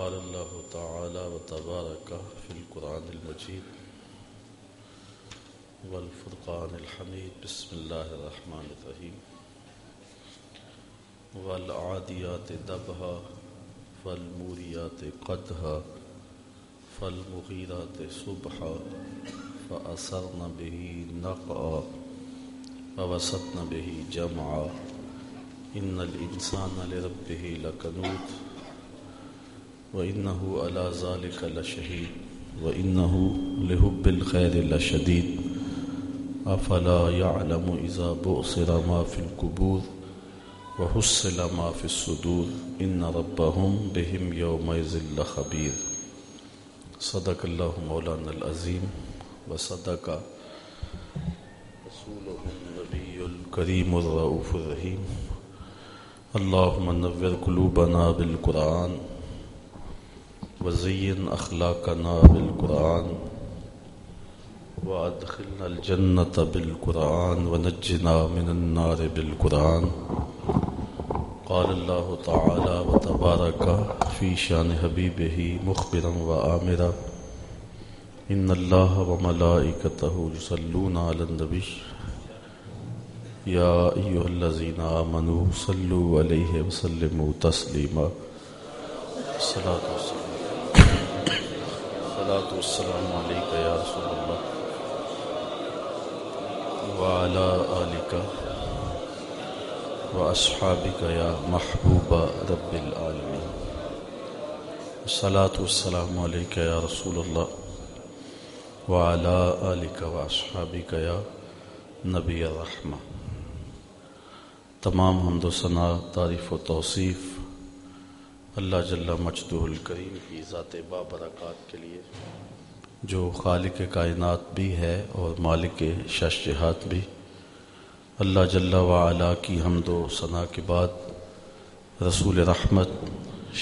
قال الله تعالى وتبارك في القرآن المجيد والفرقان الحميد بسم الله الرحمن الرحيم والعاديات دبها فالموريات قدها فالمغيرات صبحا فأسرن به نقعا فوسطن به جمعا إن الإنسان لربه لكنود وإنه على ذلك لشهيد وإنه لحب الخير لشديد أفلا يعلم إذا بؤصر ما في القبور وحصل ما في الصدور إن ربهم بهم يومئذ لخبير. صدق الله مولانا العظيم وصدق رسوله النبي الكريم الرؤوف الرحيم. اللهم نور قلوبنا بالقرآن وزين أخلاقنا بالقرآن وأدخلنا الجنة بالقرآن ونجنا من النار بالقرآن قال الله تعالى وتبارك في شان حبيبه مخبرا وآمرا إن الله وملائكته يصلون على النبي يا أيها الذين آمنوا صلوا عليه وسلموا تسليما الصلاة والسلام الصلاة والسلام عليك يا رسول الله. وعلى آلك وأصحابك يا محبوب رب العالمين. الصلاة والسلام عليك يا رسول الله. وعلى آلك وأصحابك يا نبی الرحمہ تمام حمد و ثناء، تعریف و توصیف اللہ جل مجدہ الکریم کی ذات بابرکات کے لیے، جو خالق کائنات بھی ہے اور مالک شش جہات بھی، اللہ جل وعلا کی حمد و ثناء کے بعد رسول رحمت،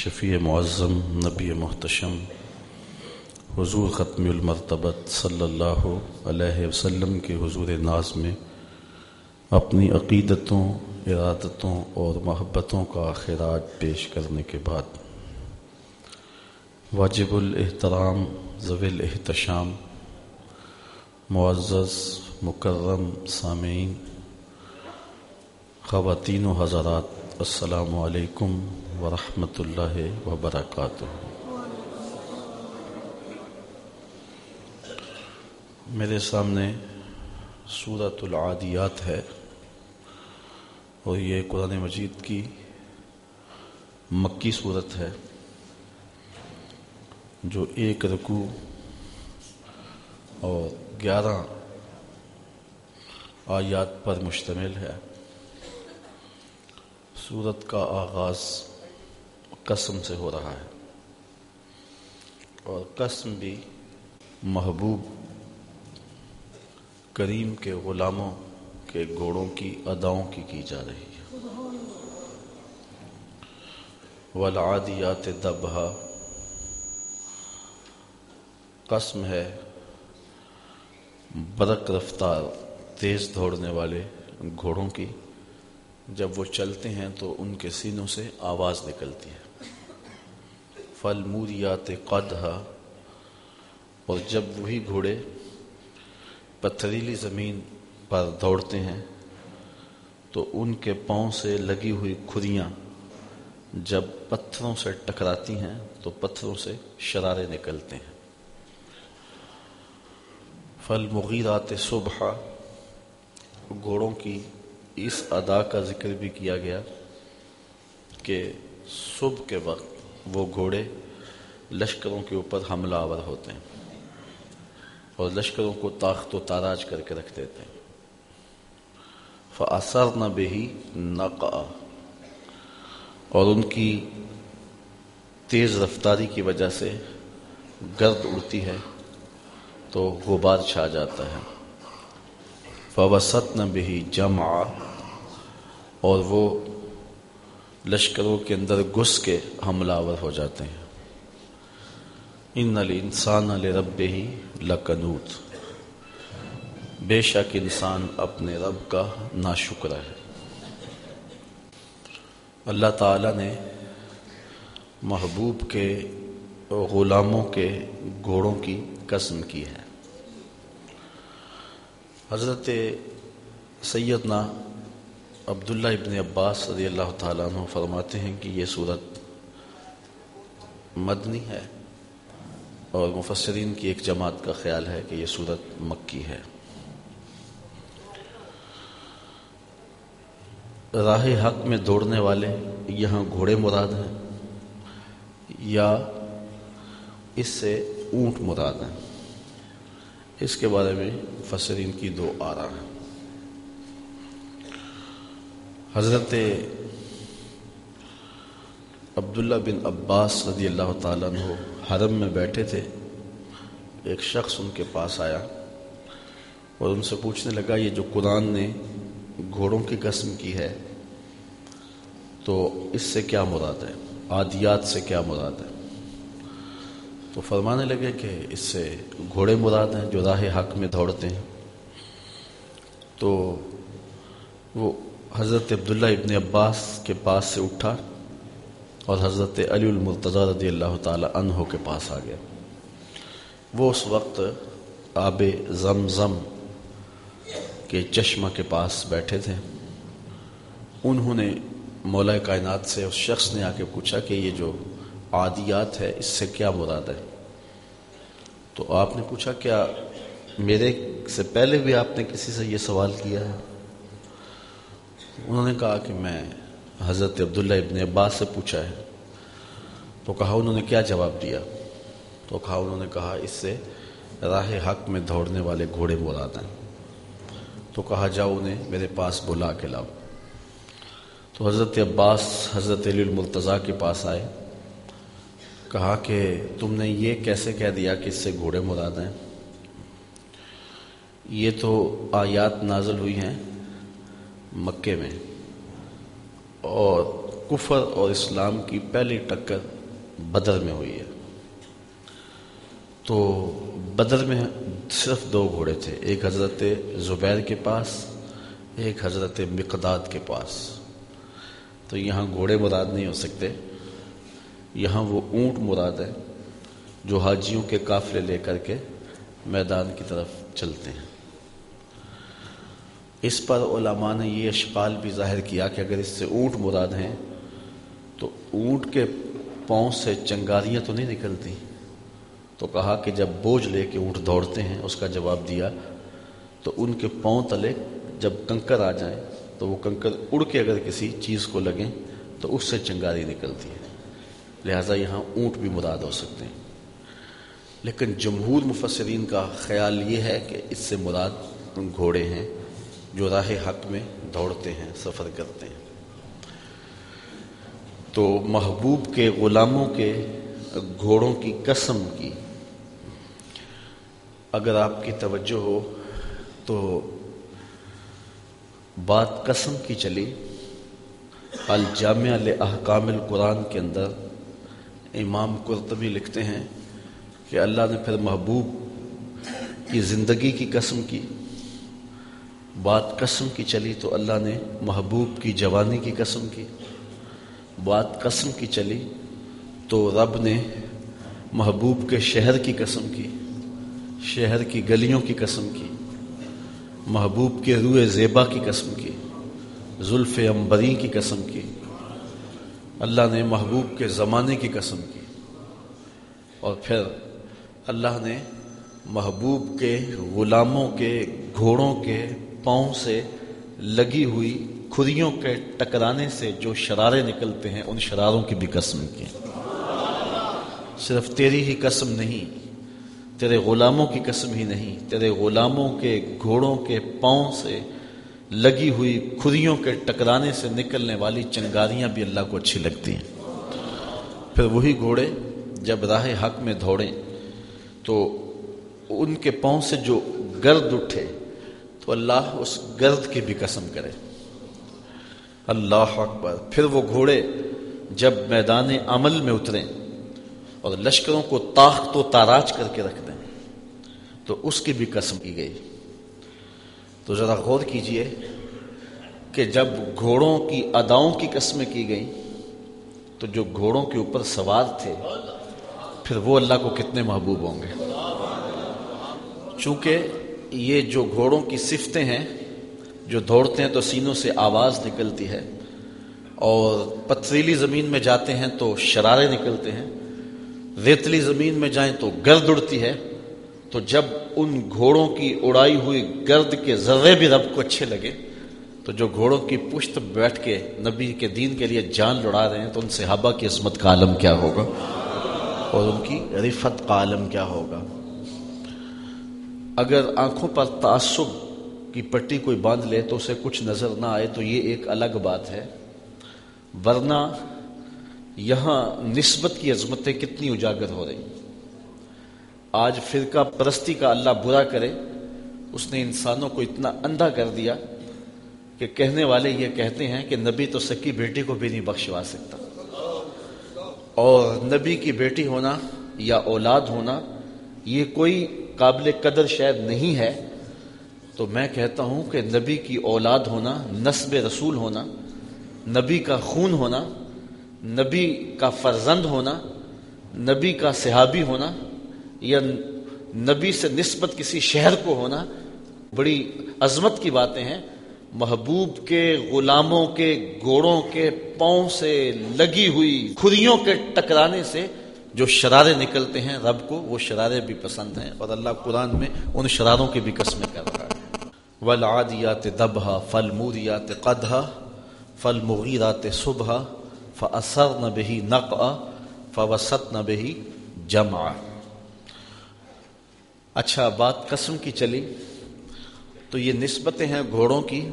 شفیع معظم، نبی محتشم، حضور ختم المرتبت صلی اللہ علیہ وسلم کے حضور ناز میں اپنی عقیدتوں ارادتوں اور محبتوں کا خراج پیش کرنے کے بعد۔ واجب الاحترام ضوی الاحتشام، معزز، مکرم، سامعین، خواتین و حضرات، السلام علیکم ورحمۃ اللہ وبرکاتہ۔ میرے سامنے صورت العادیات ہے۔ اور یہ قرآن مجید کی مکی صورت ہے، جو ایک رکو اور گیارہ آیات پر مشتمل ہے۔ صورت کا آغاز قسم سے ہو رہا ہے اور قسم بھی محبوب، کریم کے غلاموں کے گھوڑوں کی اداؤں کی کی جا رہی ہے۔ ولادیات دبہ قسم ہے برق رفتار تیز دوڑنے والے گھوڑوں کی۔ جب وہ چلتے ہیں تو ان کے سینوں سے آواز نکلتی ہے۔ فل موریات قدہ اور جب وہی گھوڑے پتھریلی زمین پر دوڑتے ہیں، تو ان کے پاؤں سے لگی ہوئی کھریاں جب پتھروں سے ٹکراتی ہیں، تو پتھروں سے شرارے نکلتے ہیں۔ فل مغیرات صبح، گھوڑوں کی اس ادا کا ذکر بھی کیا گیا کہ صبح کے وقت وہ گھوڑے لشکروں کے اوپر حملہ آور ہوتے ہیں اور لشکروں کو طاقت و تاراج کر کے رکھ دیتے ہیں۔ فاثر نہ بہی نقا اور ان کی تیز رفتاری کی وجہ سے گرد اڑتی ہے تو غبار چھا جاتا ہے۔ فوسط نہ بہی جمع اور وہ لشکروں کے اندر گھس کے حملہ آور ہو جاتے ہیں۔ ان علی انسان علیہ رب ہی لکنوت بے شک انسان اپنے رب کا ناشکر ہے۔ اللہ تعالی نے محبوب کے غلاموں کے گھوڑوں کی قسم کی ہے۔ حضرت سیدنا عبداللہ ابن عباس رضی اللہ تعالیٰ عنہ فرماتے ہیں کہ یہ صورت مدنی ہے اور مفسرین کی ایک جماعت کا خیال ہے کہ یہ صورت مکی ہے۔ راہ حق میں دوڑنے والے یہاں گھوڑے مراد ہیں یا اس سے اونٹ مراد ہیں۔ اس کے بارے میں فسرین کی دو آرا ہیں۔ حضرت عبداللہ بن عباس رضی اللہ تعالیٰ عنہ حرم میں بیٹھے تھے۔ ایک شخص ان کے پاس آیا اور ان سے پوچھنے لگا، یہ جو قرآن نے گھوڑوں کی قسم کی ہے، تو اس سے کیا مراد ہے؟ عادیات سے کیا مراد ہے؟ تو فرمانے لگے کہ اس سے گھوڑے مراد ہیں جو راہ حق میں دوڑتے ہیں۔ تو وہ حضرت عبداللہ ابن عباس کے پاس سے اٹھا اور حضرت علی المرتضی رضی اللہ تعالی عنہ کے پاس آ گیا۔ وہ اس وقت آب زمزم کے چشمہ کے پاس بیٹھے تھے۔ انہوں نے مولا کائنات سے اس شخص نے آ کے پوچھا کہ یہ جو عادیات ہے، اس سے کیا مراد ہے؟ تو آپ نے پوچھا، کیا میرے سے پہلے بھی آپ نے کسی سے یہ سوال کیا ہے؟ انہوں نے کہا کہ میں حضرت عبداللہ ابن عباس سے پوچھا ہے۔ تو کہا، انہوں نے کیا جواب دیا؟ تو کہا، انہوں نے کہا، اس سے راہ حق میں دوڑنے والے گھوڑے مراد ہیں۔ تو کہا جاؤ انہیں میرے پاس بلا کے لاؤ۔ تو حضرت عباس، حضرت علی المرتضیٰ کے پاس آئے۔ کہا کہ تم نے یہ کیسے کہہ دیا کہ اس سے گھوڑے مراد ہیں؟ یہ تو آیات نازل ہوئی ہیں مکے میں۔ اور کفر اور اسلام کی پہلی ٹکر بدر میں ہوئی ہے۔ تو بدر میں صرف دو گھوڑے تھے، ایک حضرت زبیر کے پاس، ایک حضرت مقداد کے پاس۔ تو یہاں گھوڑے مراد نہیں ہو سکتے، یہاں وہ اونٹ مراد ہے جو حاجیوں کے قافلے لے کر کے میدان کی طرف چلتے ہیں۔ اس پر علماء نے یہ اشکال بھی ظاہر کیا کہ اگر اس سے اونٹ مراد ہیں، تو اونٹ کے پاؤں سے چنگاریاں تو نہیں نکلتی۔ تو کہا کہ جب بوجھ لے کے اونٹ دوڑتے ہیں، اس کا جواب دیا، تو ان کے پاؤں تلے جب کنکر آ جائیں تو وہ کنکر اڑ کے اگر کسی چیز کو لگیں، تو اس سے چنگاری نکلتی ہے۔ لہٰذا یہاں اونٹ بھی مراد ہو سکتے ہیں۔ لیکن جمہور مفسرین کا خیال یہ ہے کہ اس سے مراد گھوڑے ہیں جو راہ حق میں دوڑتے ہیں، سفر کرتے ہیں۔ تو محبوب کے غلاموں کے گھوڑوں کی قسم کی اگر آپ کی توجہ ہو تو بات قسم کی چلی۔ الجامع احکام القرآن کے اندر امام قرطبی لکھتے ہیں کہ اللہ نے پھر محبوب کی زندگی کی قسم کی۔ بات قسم کی چلی تو اللہ نے محبوب کی جوانی کی قسم کی۔ بات قسم کی چلی تو رب نے محبوب کے شہر کی قسم کی۔ شہر کی گلیوں کی قسم کی، محبوب کے روئے زیبا کی قسم کی، زلف امبری کی قسم کی۔ اللہ نے محبوب کے زمانے کی قسم کی۔ اور پھر اللہ نے محبوب کے غلاموں کے، گھوڑوں کے پاؤں سے لگی ہوئی کھریوں کے ٹکرانے سے جو شرارے نکلتے ہیں، ان شراروں کی بھی قسم کی۔ صرف تیری ہی قسم نہیں تیرے غلاموں کی قسم ہی نہیں، تیرے غلاموں کے گھوڑوں کے پاؤں سے لگی ہوئی کھریوں کے ٹکرانے سے نکلنے والی چنگاریاں بھی اللہ کو اچھی لگتی ہیں۔ پھر وہی گھوڑے جب راہ حق میں دوڑیں، تو ان کے پاؤں سے جو گرد اٹھے، تو اللہ اس گرد کی بھی قسم کرے۔ اللہ اکبر۔ پھر وہ گھوڑے جب میدان عمل میں اتریں اور لشکروں کو طاقت و تاراج کر کے رکھ تو اس کی بھی قسم کی گئی۔ تو ذرا غور کیجیے کہ جب گھوڑوں کی اداؤں کی قسمیں کی گئیں، تو جو گھوڑوں کے اوپر سوار تھے، پھر وہ اللہ کو کتنے محبوب ہوں گے۔ چونکہ یہ جو گھوڑوں کی صفتیں ہیں، جو دوڑتے ہیں تو سینوں سے آواز نکلتی ہے، اور پتریلی زمین میں جاتے ہیں تو شرارے نکلتے ہیں، ریتلی زمین میں جائیں تو گرد اڑتی ہے۔ تو جب ان گھوڑوں کی اڑائی ہوئی گرد کے ذرے بھی رب کو اچھے لگے، تو جو گھوڑوں کی پشت بیٹھ کے نبی کے دین کے لیے جان لڑا رہے ہیں، تو ان صحابہ کی عصمت کا عالم کیا ہوگا؟ اور ان کی رفت کا عالم کیا ہوگا؟ اگر آنکھوں پر تعصب کی پٹی کوئی باندھ لے تو اسے کچھ نظر نہ آئے تو یہ ایک الگ بات ہے۔ ورنہ یہاں نسبت کی عظمتیں کتنی اجاگر ہو رہی آج فرقہ پرستی کا اللہ برا کرے، اس نے انسانوں کو اتنا اندھا کر دیا کہ کہنے والے یہ کہتے ہیں کہ نبی تو سکی بیٹی کو بھی نہیں بخشوا سکتا۔ اور نبی کی بیٹی ہونا یا اولاد ہونا، یہ کوئی قابل قدر شاید نہیں ہے۔ تو میں کہتا ہوں کہ نبی کی اولاد ہونا نصب رسول ہونا، نبی کا خون ہونا، نبی کا فرزند ہونا، نبی کا صحابی ہونا یا نبی سے نسبت کسی شہر کو ہونا بڑی عظمت کی باتیں ہیں۔ محبوب کے، غلاموں کے گوڑوں کے پاؤں سے لگی ہوئی خریوں کے ٹکرانے سے جو شرارے نکلتے ہیں رب کو، وہ شرارے بھی پسند ہیں اور اللہ قرآن میں ان شراروں کی بھی قسمیں کر رہا ہے۔ ولادیات دبہ فل موریات قدہ فل مغیرات صبح فصر نہ بہی نق فوسط نہ بہی جمع۔ اچھا بات قسم کی چلی تو یہ نسبتیں ہیں گھوڑوں کی،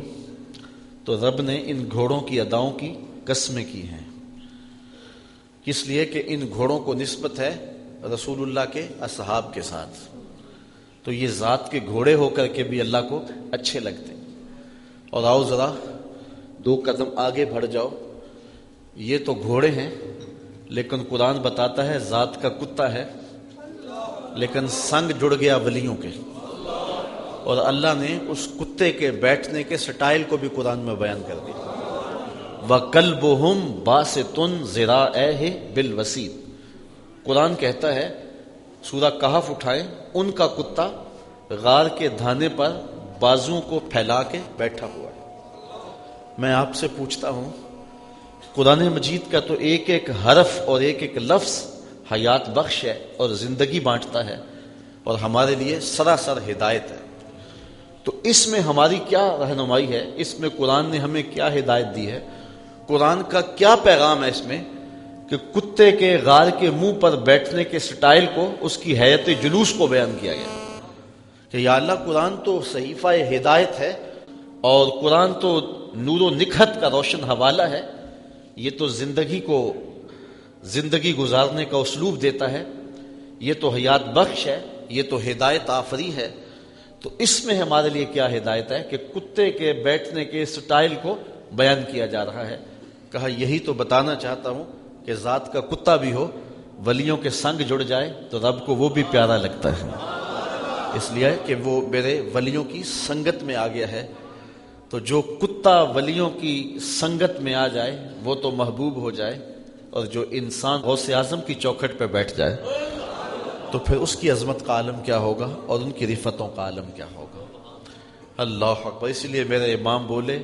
تو رب نے ان گھوڑوں کی اداؤں کی قسمیں کی ہیں۔ اس لیے کہ ان گھوڑوں کو نسبت ہے رسول اللہ کے اصحاب کے ساتھ۔ تو یہ ذات کے گھوڑے ہو کر کے بھی اللہ کو اچھے لگتے۔ اور آؤ ذرا دو قدم آگے بڑھ جاؤ۔ یہ تو گھوڑے ہیں، لیکن قرآن بتاتا ہے ذات کا کتا ہے۔ لیکن سنگ جڑ گیا ولیوں کے۔ اور اللہ نے اس کتے کے بیٹھنے کے سٹائل کو بھی قرآن میں بیان کر دیا۔ وہ کلب ہم باس تن زرا اے بل قرآن کہتا ہے، سورہ کہف اٹھائے ان کا کتا غار کے دھانے پر بازو کو پھیلا کے بیٹھا ہوا ہے۔ میں آپ سے پوچھتا ہوں، قرآن مجید کا تو ایک ایک حرف اور ایک ایک لفظ حیات بخش ہے اور زندگی بانٹتا ہے اور ہمارے لیے سراسر ہدایت ہے۔ تو اس میں ہماری کیا رہنمائی ہے؟ اس میں قرآن نے ہمیں کیا ہدایت دی ہے؟ قرآن کا کیا پیغام ہے اس میں کہ کتے کے غار کے منہ پر بیٹھنے کے سٹائل کو، اس کی حیت جلوس کو بیان کیا گیا۔ کہ یا اللہ، قرآن تو صحیفہ ہدایت ہے اور قرآن تو نور و نکھت کا روشن حوالہ ہے۔ یہ تو زندگی کو زندگی گزارنے کا اسلوب دیتا ہے، یہ تو حیات بخش ہے، یہ تو ہدایت آفری ہے۔ تو اس میں ہمارے لیے کیا ہدایت ہے کہ کتے کے بیٹھنے کے سٹائل کو بیان کیا جا رہا ہے۔ کہا، یہی تو بتانا چاہتا ہوں کہ ذات کا کتا بھی ہو، ولیوں کے سنگ جڑ جائے تو رب کو وہ بھی پیارا لگتا ہے۔ اس لیے کہ وہ میرے ولیوں کی سنگت میں آ گیا ہے۔ تو جو کتا ولیوں کی سنگت میں آ جائے، وہ تو محبوب ہو جائے۔ اور جو انسان غوث اعظم کی چوکھٹ پہ بیٹھ جائے، تو پھر اس کی عظمت کا عالم کیا ہوگا اور ان کی رفتوں کا عالم کیا ہوگا؟ اللہ اکبر اسی لیے میرے امام بولے،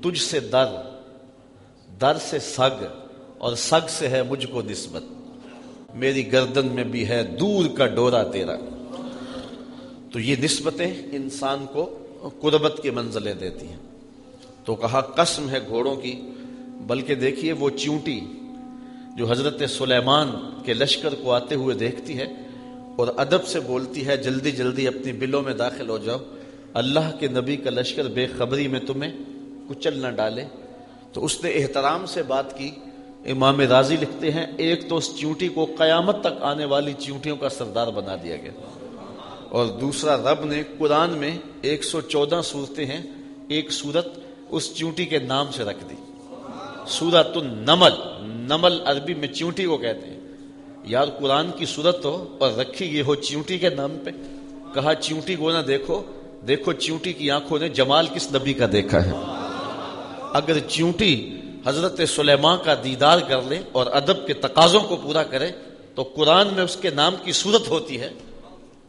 تجھ سے در در سے سگ اور سگ سے ہے مجھ کو نسبت۔ میری گردن میں بھی ہے دور کا ڈورا تیرا۔ تو یہ نسبتیں انسان کو قربت کی منزلیں دیتی ہیں۔ تو کہا، قسم ہے گھوڑوں کی، بلکہ دیکھیے وہ چونٹی جو حضرت سلیمان کے لشکر کو آتے ہوئے دیکھتی ہے اور ادب سے بولتی ہے، جلدی جلدی اپنی بلوں میں داخل ہو جاؤ۔ اللہ کے نبی کا لشکر بے خبری میں تمہیں کچل نہ ڈالے۔ تو اس نے احترام سے بات کی۔ امام راضی لکھتے ہیں، ایک تو اس چونٹی کو قیامت تک آنے والی چونٹیوں کا سردار بنا دیا گیا۔ اور دوسرا، رب نے قرآن میں ایک سو چودہ صورتیں ہیں۔ ایک صورت اس چونٹی کے نام سے رکھ دی۔ سورت النمل، نمل عربی میں چونٹی کو کہتے ہیں۔ یار قرآن کی صورت ہو اور رکھی یہ ہو چونٹی کے نام پہ۔ کہا چونٹی کو نہ دیکھو دیکھو چونٹی کی آنکھوں نے جمال کس نبی کا دیکھا ہے۔ اگر چونٹی حضرت سلیمان کا دیدار کر لے اور ادب کے تقاضوں کو پورا کرے تو قرآن میں اس کے نام کی صورت ہوتی ہے۔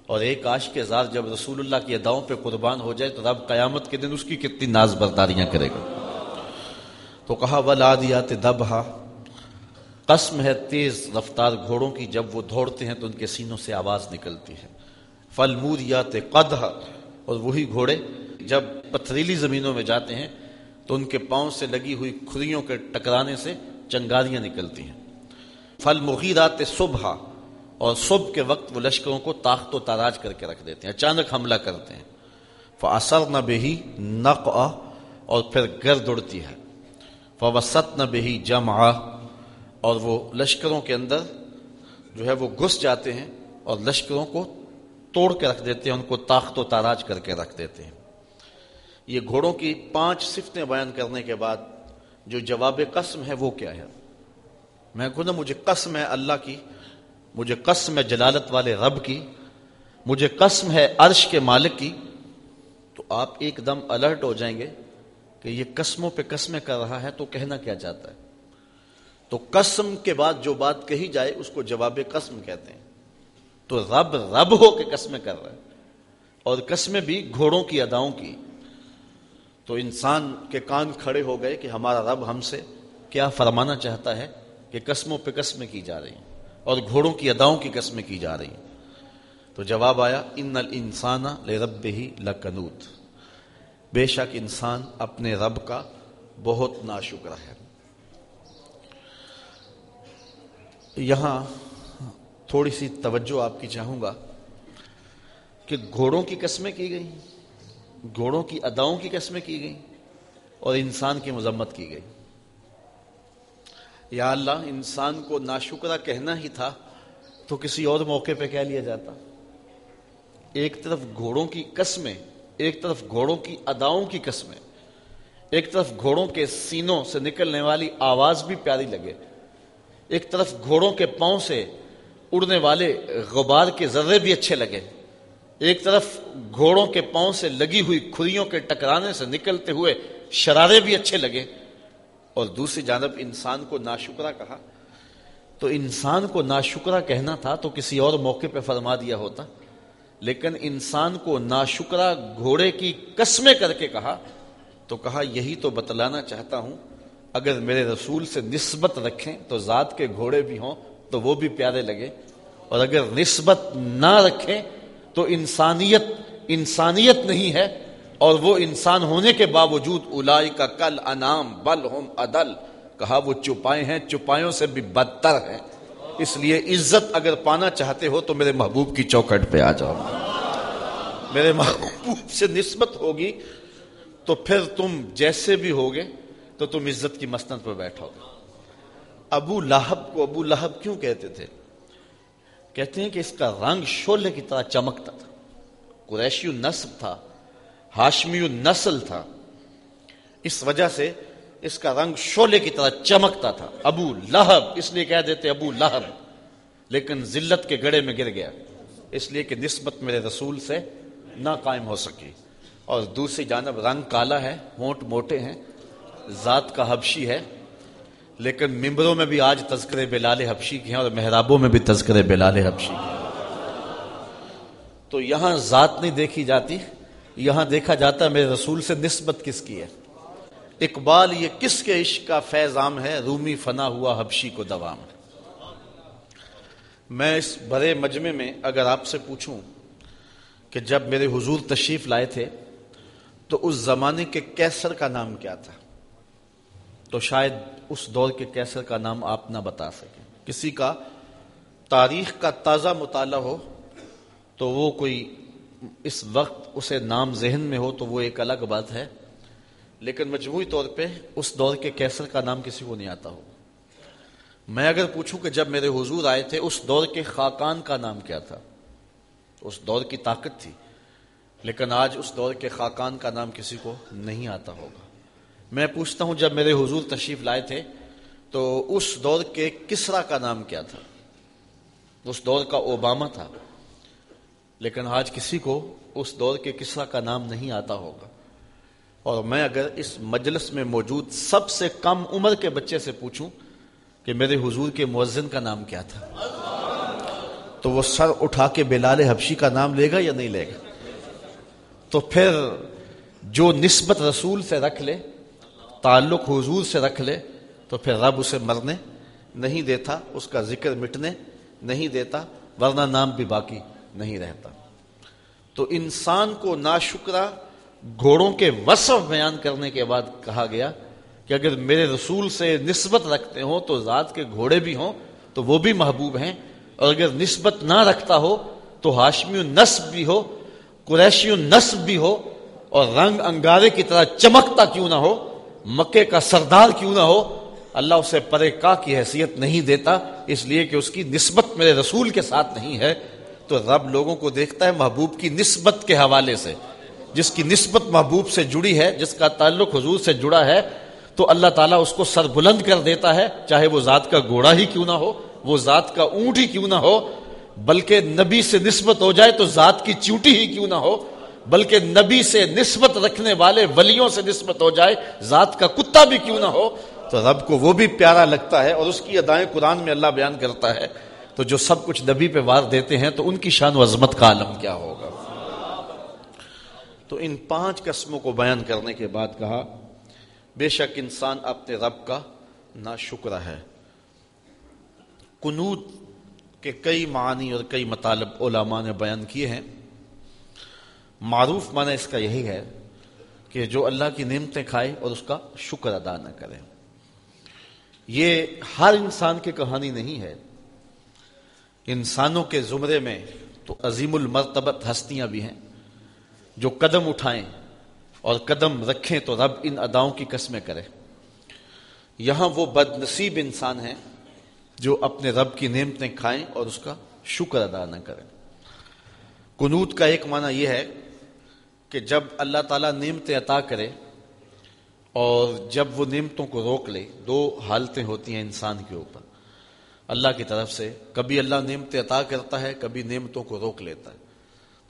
اور ایک آش کے زار جب رسول اللہ کی اداؤں پہ قربان ہو جائے، تو رب قیامت کے دن اس کی کتنی ناز برداریاں کرے گا۔ تو کہا ولادیات دبہا قسم ہے تیز رفتار گھوڑوں کی، جب وہ دوڑتے ہیں تو ان کے سینوں سے آواز نکلتی ہے۔ فل موریات قدہ اور وہی گھوڑے جب پتھریلی زمینوں میں جاتے ہیں تو ان کے پاؤں سے لگی ہوئی کھریوں کے ٹکرانے سے چنگاریاں نکلتی ہیں۔ پھل مغیرات صبح اور صبح کے وقت وہ لشکروں کو طاقت و تاراج کر کے رکھ دیتے ہیں، اچانک حملہ کرتے ہیں۔ فاثر نہ بہی نق اور پھر گرد اڑتی ہے۔ فوسط نہ بہی جمع اور وہ لشکروں کے اندر جو ہے وہ گھس جاتے ہیں اور لشکروں کو توڑ کے رکھ دیتے ہیں، ان کو طاقت و تاراج کر کے رکھ دیتے ہیں۔ یہ گھوڑوں کی پانچ صفتیں بیان کرنے کے بعد جو جواب قسم ہے وہ کیا ہے؟ میں خود مجھے قسم ہے اللہ کی، مجھے قسم ہے جلالت والے رب کی، مجھے قسم ہے عرش کے مالک کی، تو آپ ایک دم الرٹ ہو جائیں گے۔ کہ یہ قسموں پہ قسمیں کر رہا ہے تو کہنا کیا چاہتا ہے؟ تو قسم کے بعد جو بات کہی جائے اس کو جواب قسم کہتے ہیں۔ تو رب رب ہو کے قسمیں کر رہا ہے۔ اور قسمیں بھی گھوڑوں کی اداؤں کی۔ تو انسان کے کان کھڑے ہو گئے کہ ہمارا رب ہم سے کیا فرمانا چاہتا ہے کہ قسموں پہ قسمیں کی جا رہی ہیں اور گھوڑوں کی اداؤں کی قسمیں کی جا رہی ہیں۔ تو جواب آیا، ان الانسان لرب ہی لکنوت بے شک انسان اپنے رب کا بہت ناشکر ہے۔ یہاں تھوڑی سی توجہ آپ کی چاہوں گا کہ گھوڑوں کی قسمیں کی گئی گھوڑوں کی اداؤں کی قسمیں کی گئیں اور انسان کی مذمت کی گئی۔ یا اللہ، انسان کو ناشکرہ کہنا ہی تھا تو کسی اور موقع پہ کہہ لیا جاتا۔ ایک طرف گھوڑوں کی قسمیں ایک طرف گھوڑوں کی اداؤں کی قسمیں، ایک طرف گھوڑوں کے سینوں سے نکلنے والی آواز بھی پیاری لگے۔ ایک طرف گھوڑوں کے پاؤں سے اڑنے والے غبار کے ذرے بھی اچھے لگے۔ ایک طرف گھوڑوں کے پاؤں سے لگی ہوئی کھریوں کے ٹکرانے سے نکلتے ہوئے شرارے بھی اچھے لگے۔ اور دوسری جانب انسان کو ناشکرا کہا۔ تو انسان کو ناشکرا کہنا تھا تو کسی اور موقع پہ فرما دیا ہوتا۔ لیکن انسان کو ناشکرا گھوڑے کی قسمیں کر کے کہا، تو کہا، یہی تو بتلانا چاہتا ہوں، اگر میرے رسول سے نسبت رکھیں تو ذات کے گھوڑے بھی ہوں تو وہ بھی پیارے لگے، اور اگر نسبت نہ رکھیں تو انسانیت انسانیت نہیں ہے، اور وہ انسان ہونے کے باوجود الائی کا کل انام بل ہوم عدل، کہا، وہ چپائے ہیں چپایوں سے بھی بدتر ہیں۔ اس لیے عزت اگر پانا چاہتے ہو تو میرے محبوب کی چوکٹ پہ آ جاؤ۔ میرے محبوب سے نسبت ہوگی تو پھر تم جیسے بھی ہوگے تو تم عزت کی مسند پہ بیٹھو گے۔ ابو لہب کو ابو لہب کیوں کہتے تھے؟ کہتے ہیں کہ اس کا رنگ شولے کی طرح چمکتا تھا۔ قریشی نسب تھا، ہاشمی نسل تھا۔ اس وجہ سے اس کا رنگ شولے کی طرح چمکتا تھا۔ ابو لہب، اس لیے کہہ دیتے ابو لہب۔ لیکن ذلت کے گڑے میں گر گیا۔ اس لیے کہ نسبت میرے رسول سے نہ قائم ہو سکی۔ اور دوسری جانب، رنگ کالا ہے، ہونٹ موٹے ہیں، ذات کا حبشی ہے۔ لیکن ممبروں میں بھی آج تذکرے بلال حبشی کے ہیں اور محرابوں میں بھی تذکرے بلال حبشی کے تو یہاں ذات نہیں دیکھی جاتی، یہاں دیکھا جاتا میرے رسول سے نسبت کس کی ہے؟ اقبال، یہ کس کے عشق کا فیضام ہے؟ رومی فنا ہوا حبشی کو دوام ہے میں اس بڑے مجمع میں اگر آپ سے پوچھوں کہ جب میرے حضور تشریف لائے تھے تو اس زمانے کے کیسر کا نام کیا تھا؟ تو شاید اس دور کے کیسر کا نام آپ نہ بتا سکیں۔ کسی کا تاریخ کا تازہ مطالعہ ہو تو وہ کوئی اس وقت اسے نام ذہن میں ہو تو وہ ایک الگ بات ہے۔ لیکن مجموعی طور پہ اس دور کے کیسر کا نام کسی کو نہیں آتا ہو میں اگر پوچھوں کہ جب میرے حضور آئے تھے، اس دور کے خاکان کا نام کیا تھا؟ اس دور کی طاقت تھی، لیکن آج اس دور کے خاکان کا نام کسی کو نہیں آتا ہوگا۔ میں پوچھتا ہوں، جب میرے حضور تشریف لائے تھے، تو اس دور کے کسرا کا نام کیا تھا؟ اس دور کا اوباما تھا۔ لیکن آج کسی کو اس دور کے کسرا کا نام نہیں آتا ہوگا۔ اور میں اگر اس مجلس میں موجود سب سے کم عمر کے بچے سے پوچھوں کہ میرے حضور کے مؤذن کا نام کیا تھا، تو وہ سر اٹھا کے بلال حبشی کا نام لے گا یا نہیں لے گا؟ تو پھر جو نسبت رسول سے رکھ لے، تعلق حضور سے رکھ لے، تو پھر رب اسے مرنے نہیں دیتا، اس کا ذکر مٹنے نہیں دیتا، ورنہ نام بھی باقی نہیں رہتا۔ تو انسان کو ناشکرا گھوڑوں کے وصف بیان کرنے کے بعد کہا گیا کہ اگر میرے رسول سے نسبت رکھتے ہوں تو ذات کے گھوڑے بھی ہوں تو وہ بھی محبوب ہیں، اور اگر نسبت نہ رکھتا ہو تو ہاشمی نصب بھی ہو، قریشی نصب بھی ہو، اور رنگ انگارے کی طرح چمکتا کیوں نہ ہو، مکے کا سردار کیوں نہ ہو، اللہ اسے پرے کا کی حیثیت نہیں دیتا، اس لیے کہ اس کی نسبت میرے رسول کے ساتھ نہیں ہے۔ تو رب لوگوں کو دیکھتا ہے محبوب کی نسبت کے حوالے سے۔ جس کی نسبت محبوب سے جڑی ہے، جس کا تعلق حضور سے جڑا ہے، تو اللہ تعالیٰ اس کو سر بلند کر دیتا ہے، چاہے وہ ذات کا گھوڑا ہی کیوں نہ ہو، وہ ذات کا اونٹ ہی کیوں نہ ہو، بلکہ نبی سے نسبت ہو جائے تو ذات کی چوٹی ہی کیوں نہ ہو، بلکہ نبی سے نسبت رکھنے والے ولیوں سے نسبت ہو جائے، ذات کا کتا بھی کیوں نہ ہو، تو رب کو وہ بھی پیارا لگتا ہے اور اس کی ادائیں قرآن میں اللہ بیان کرتا ہے۔ تو جو سب کچھ نبی پہ وار دیتے ہیں، تو ان کی شان و عظمت کا عالم کیا ہوگا؟ تو ان پانچ قسموں کو بیان کرنے کے بعد کہا، بے شک انسان اپنے رب کا نا شکر ہے۔ کنوت کے کئی معنی اور کئی مطالب علماء نے بیان کیے ہیں۔ معروف معنی اس کا یہی ہے کہ جو اللہ کی نعمتیں کھائے اور اس کا شکر ادا نہ کرے۔ یہ ہر انسان کی کہانی نہیں ہے۔ انسانوں کے زمرے میں تو عظیم المرتبت ہستیاں بھی ہیں۔ جو قدم اٹھائیں اور قدم رکھیں تو رب ان اداؤں کی قسمیں کرے۔ یہاں وہ بد نصیب انسان ہیں جو اپنے رب کی نعمتیں کھائیں اور اس کا شکر ادا نہ کریں۔ کنوت کا ایک معنی یہ ہے کہ جب اللہ تعالیٰ نعمتیں عطا کرے اور جب وہ نعمتوں کو روک لے، دو حالتیں ہوتی ہیں انسان کے اوپر۔ اللہ کی طرف سے کبھی اللہ نعمتیں عطا کرتا ہے، کبھی نعمتوں کو روک لیتا ہے۔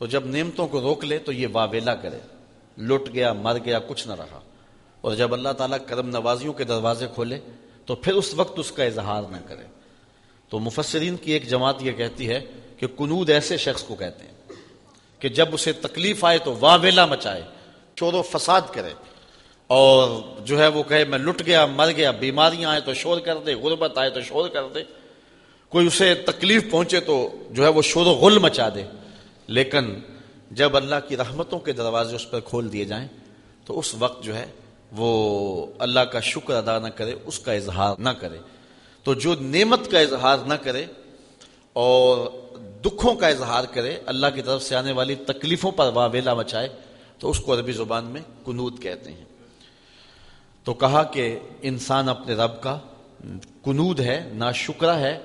تو جب نعمتوں کو روک لے تو یہ واویلا کرے۔ لٹ گیا، مر گیا، کچھ نہ رہا۔ اور جب اللہ تعالیٰ کرم نوازیوں کے دروازے کھولے تو پھر اس وقت اس کا اظہار نہ کرے۔ تو مفسرین کی ایک جماعت یہ کہتی ہے کہ کنود ایسے شخص کو کہتے ہیں کہ جب اسے تکلیف آئے تو واویلا مچائے، شور و فساد کرے۔ اور جو ہے وہ کہے، میں لٹ گیا، مر گیا، بیماریاں آئے تو شور کر دے، غربت آئے تو شور کر دے۔ کوئی اسے تکلیف پہنچے تو جو ہے وہ شور و غل مچا دے۔ لیکن جب اللہ کی رحمتوں کے دروازے اس پر کھول دیے جائیں، تو اس وقت جو ہے وہ اللہ کا شکر ادا نہ کرے، اس کا اظہار نہ کرے۔ تو جو نعمت کا اظہار نہ کرے اور دکھوں کا اظہار کرے، اللہ کی طرف سے آنے والی تکلیفوں پر واویلا مچائے، تو اس کو عربی زبان میں کنود کہتے ہیں۔ تو کہا کہ انسان اپنے رب کا کنود ہے نا شکرہ ہے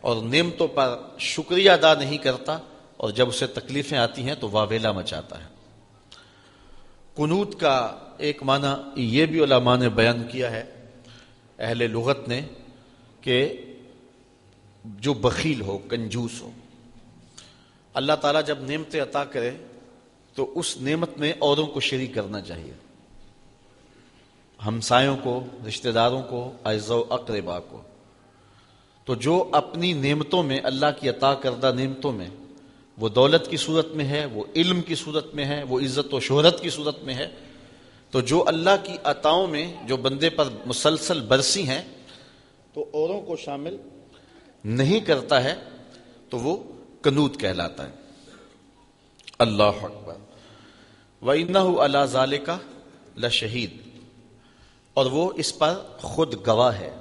اور نعمتوں پر شکریہ ادا نہیں کرتا اور جب اسے تکلیفیں آتی ہیں تو واویلا مچاتا ہے۔ کنوت کا ایک معنی یہ بھی علماء نے بیان کیا ہے، اہل لغت نے، کہ جو بخیل ہو، کنجوس ہو۔ اللہ تعالیٰ جب نعمتیں عطا کرے تو اس نعمت میں اوروں کو شریک کرنا چاہیے۔ ہمسایوں کو، رشتہ داروں کو عز و اقربا کو۔ تو جو اپنی نعمتوں میں، اللہ کی عطا کردہ نعمتوں میں وہ دولت کی صورت میں ہے، وہ علم کی صورت میں ہے، وہ عزت و شہرت کی صورت میں ہے۔ تو جو اللہ کی عطاؤں میں جو بندے پر مسلسل برسی ہیں، تو اوروں کو شامل نہیں کرتا ہے، تو وہ کنوت کہلاتا ہے۔ اللہ اکبر۔ و اللہ ظال کا اور وہ اس پر خود گواہ ہے۔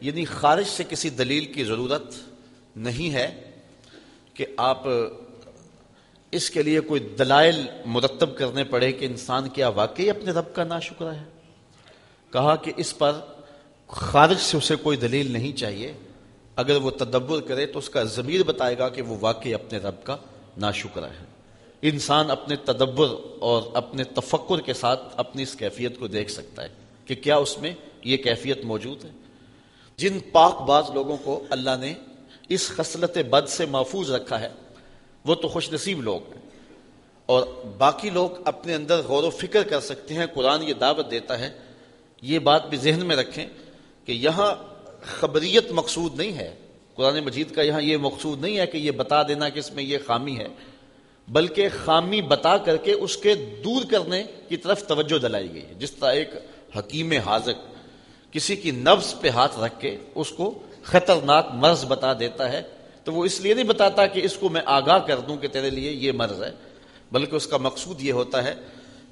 یعنی خارج سے کسی دلیل کی ضرورت نہیں ہے۔ کہ آپ، اس کے لیے کوئی دلائل مرتب کرنے پڑے کہ انسان کیا واقعی اپنے رب کا ناشکرہ ہے؟ کہا کہ اس پر خارج سے اسے کوئی دلیل نہیں چاہیے۔ اگر وہ تدبر کرے تو اس کا ضمیر بتائے گا کہ وہ واقعی اپنے رب کا ناشکرہ ہے۔ انسان اپنے تدبر اور اپنے تفکر کے ساتھ اپنی اس کیفیت کو دیکھ سکتا ہے کہ کیا اس میں یہ کیفیت موجود ہے۔ جن پاک باز لوگوں کو اللہ نے اس خصلت بد سے محفوظ رکھا ہے۔ وہ تو خوش نصیب لوگ ہیں۔ اور باقی لوگ اپنے اندر غور و فکر کر سکتے ہیں، قرآن یہ دعوت دیتا ہے۔ یہ بات بھی ذہن میں رکھیں کہ یہاں خبریت مقصود نہیں ہے۔ قرآن مجید کا یہاں یہ مقصود نہیں ہے کہ یہ بتا دینا کہ اس میں یہ خامی ہے، بلکہ خامی بتا کر کے اس کے دور کرنے کی طرف توجہ دلائی گئی ہے۔ جس طرح ایک حکیم حاضق کسی کی نفس پہ ہاتھ رکھ کے اس کو خطرناک مرض بتا دیتا ہے، تو وہ اس لیے نہیں بتاتا کہ اس کو میں آگاہ کر دوں کہ تیرے لیے یہ مرض ہے، بلکہ اس کا مقصود یہ ہوتا ہے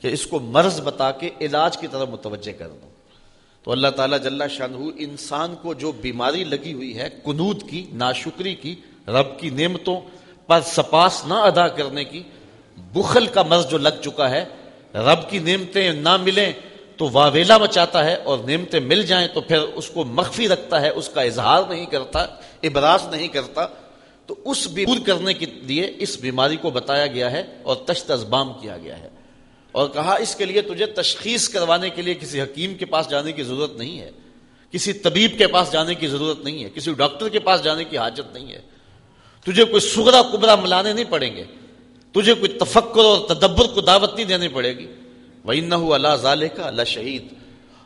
کہ اس کو مرض بتا کے علاج کی طرف متوجہ کر دوں۔ تو اللہ تعالیٰ جل شاہ انسان کو جو بیماری لگی ہوئی ہے کنود کی، ناشکری کی، رب کی نعمتوں پر سپاس نہ ادا کرنے کی، بخل کا مرض جو لگ چکا ہے، رب کی نعمتیں نہ ملیں تو واویلا مچاتا ہے اور نعمتیں مل جائیں تو پھر اس کو مخفی رکھتا ہے، اس کا اظہار نہیں کرتا، ابراز نہیں کرتا۔ تو اس دور کرنے کے لیے اس بیماری کو بتایا گیا ہے اور تشت ازبام کیا گیا ہے۔ اور کہا، اس کے لیے تجھے تشخیص کروانے کے لیے کسی حکیم کے پاس جانے کی ضرورت نہیں ہے۔ کسی طبیب کے پاس جانے کی ضرورت نہیں ہے۔ کسی ڈاکٹر کے پاس جانے کی حاجت نہیں ہے۔ تجھے کوئی سگرا کبرا ملانے نہیں پڑیں گے۔ تجھے کوئی تفکر اور تدبر کو دعوت نہیں دینی پڑے گی۔ وہ نہ اللہ ظالح کا اللہ شہید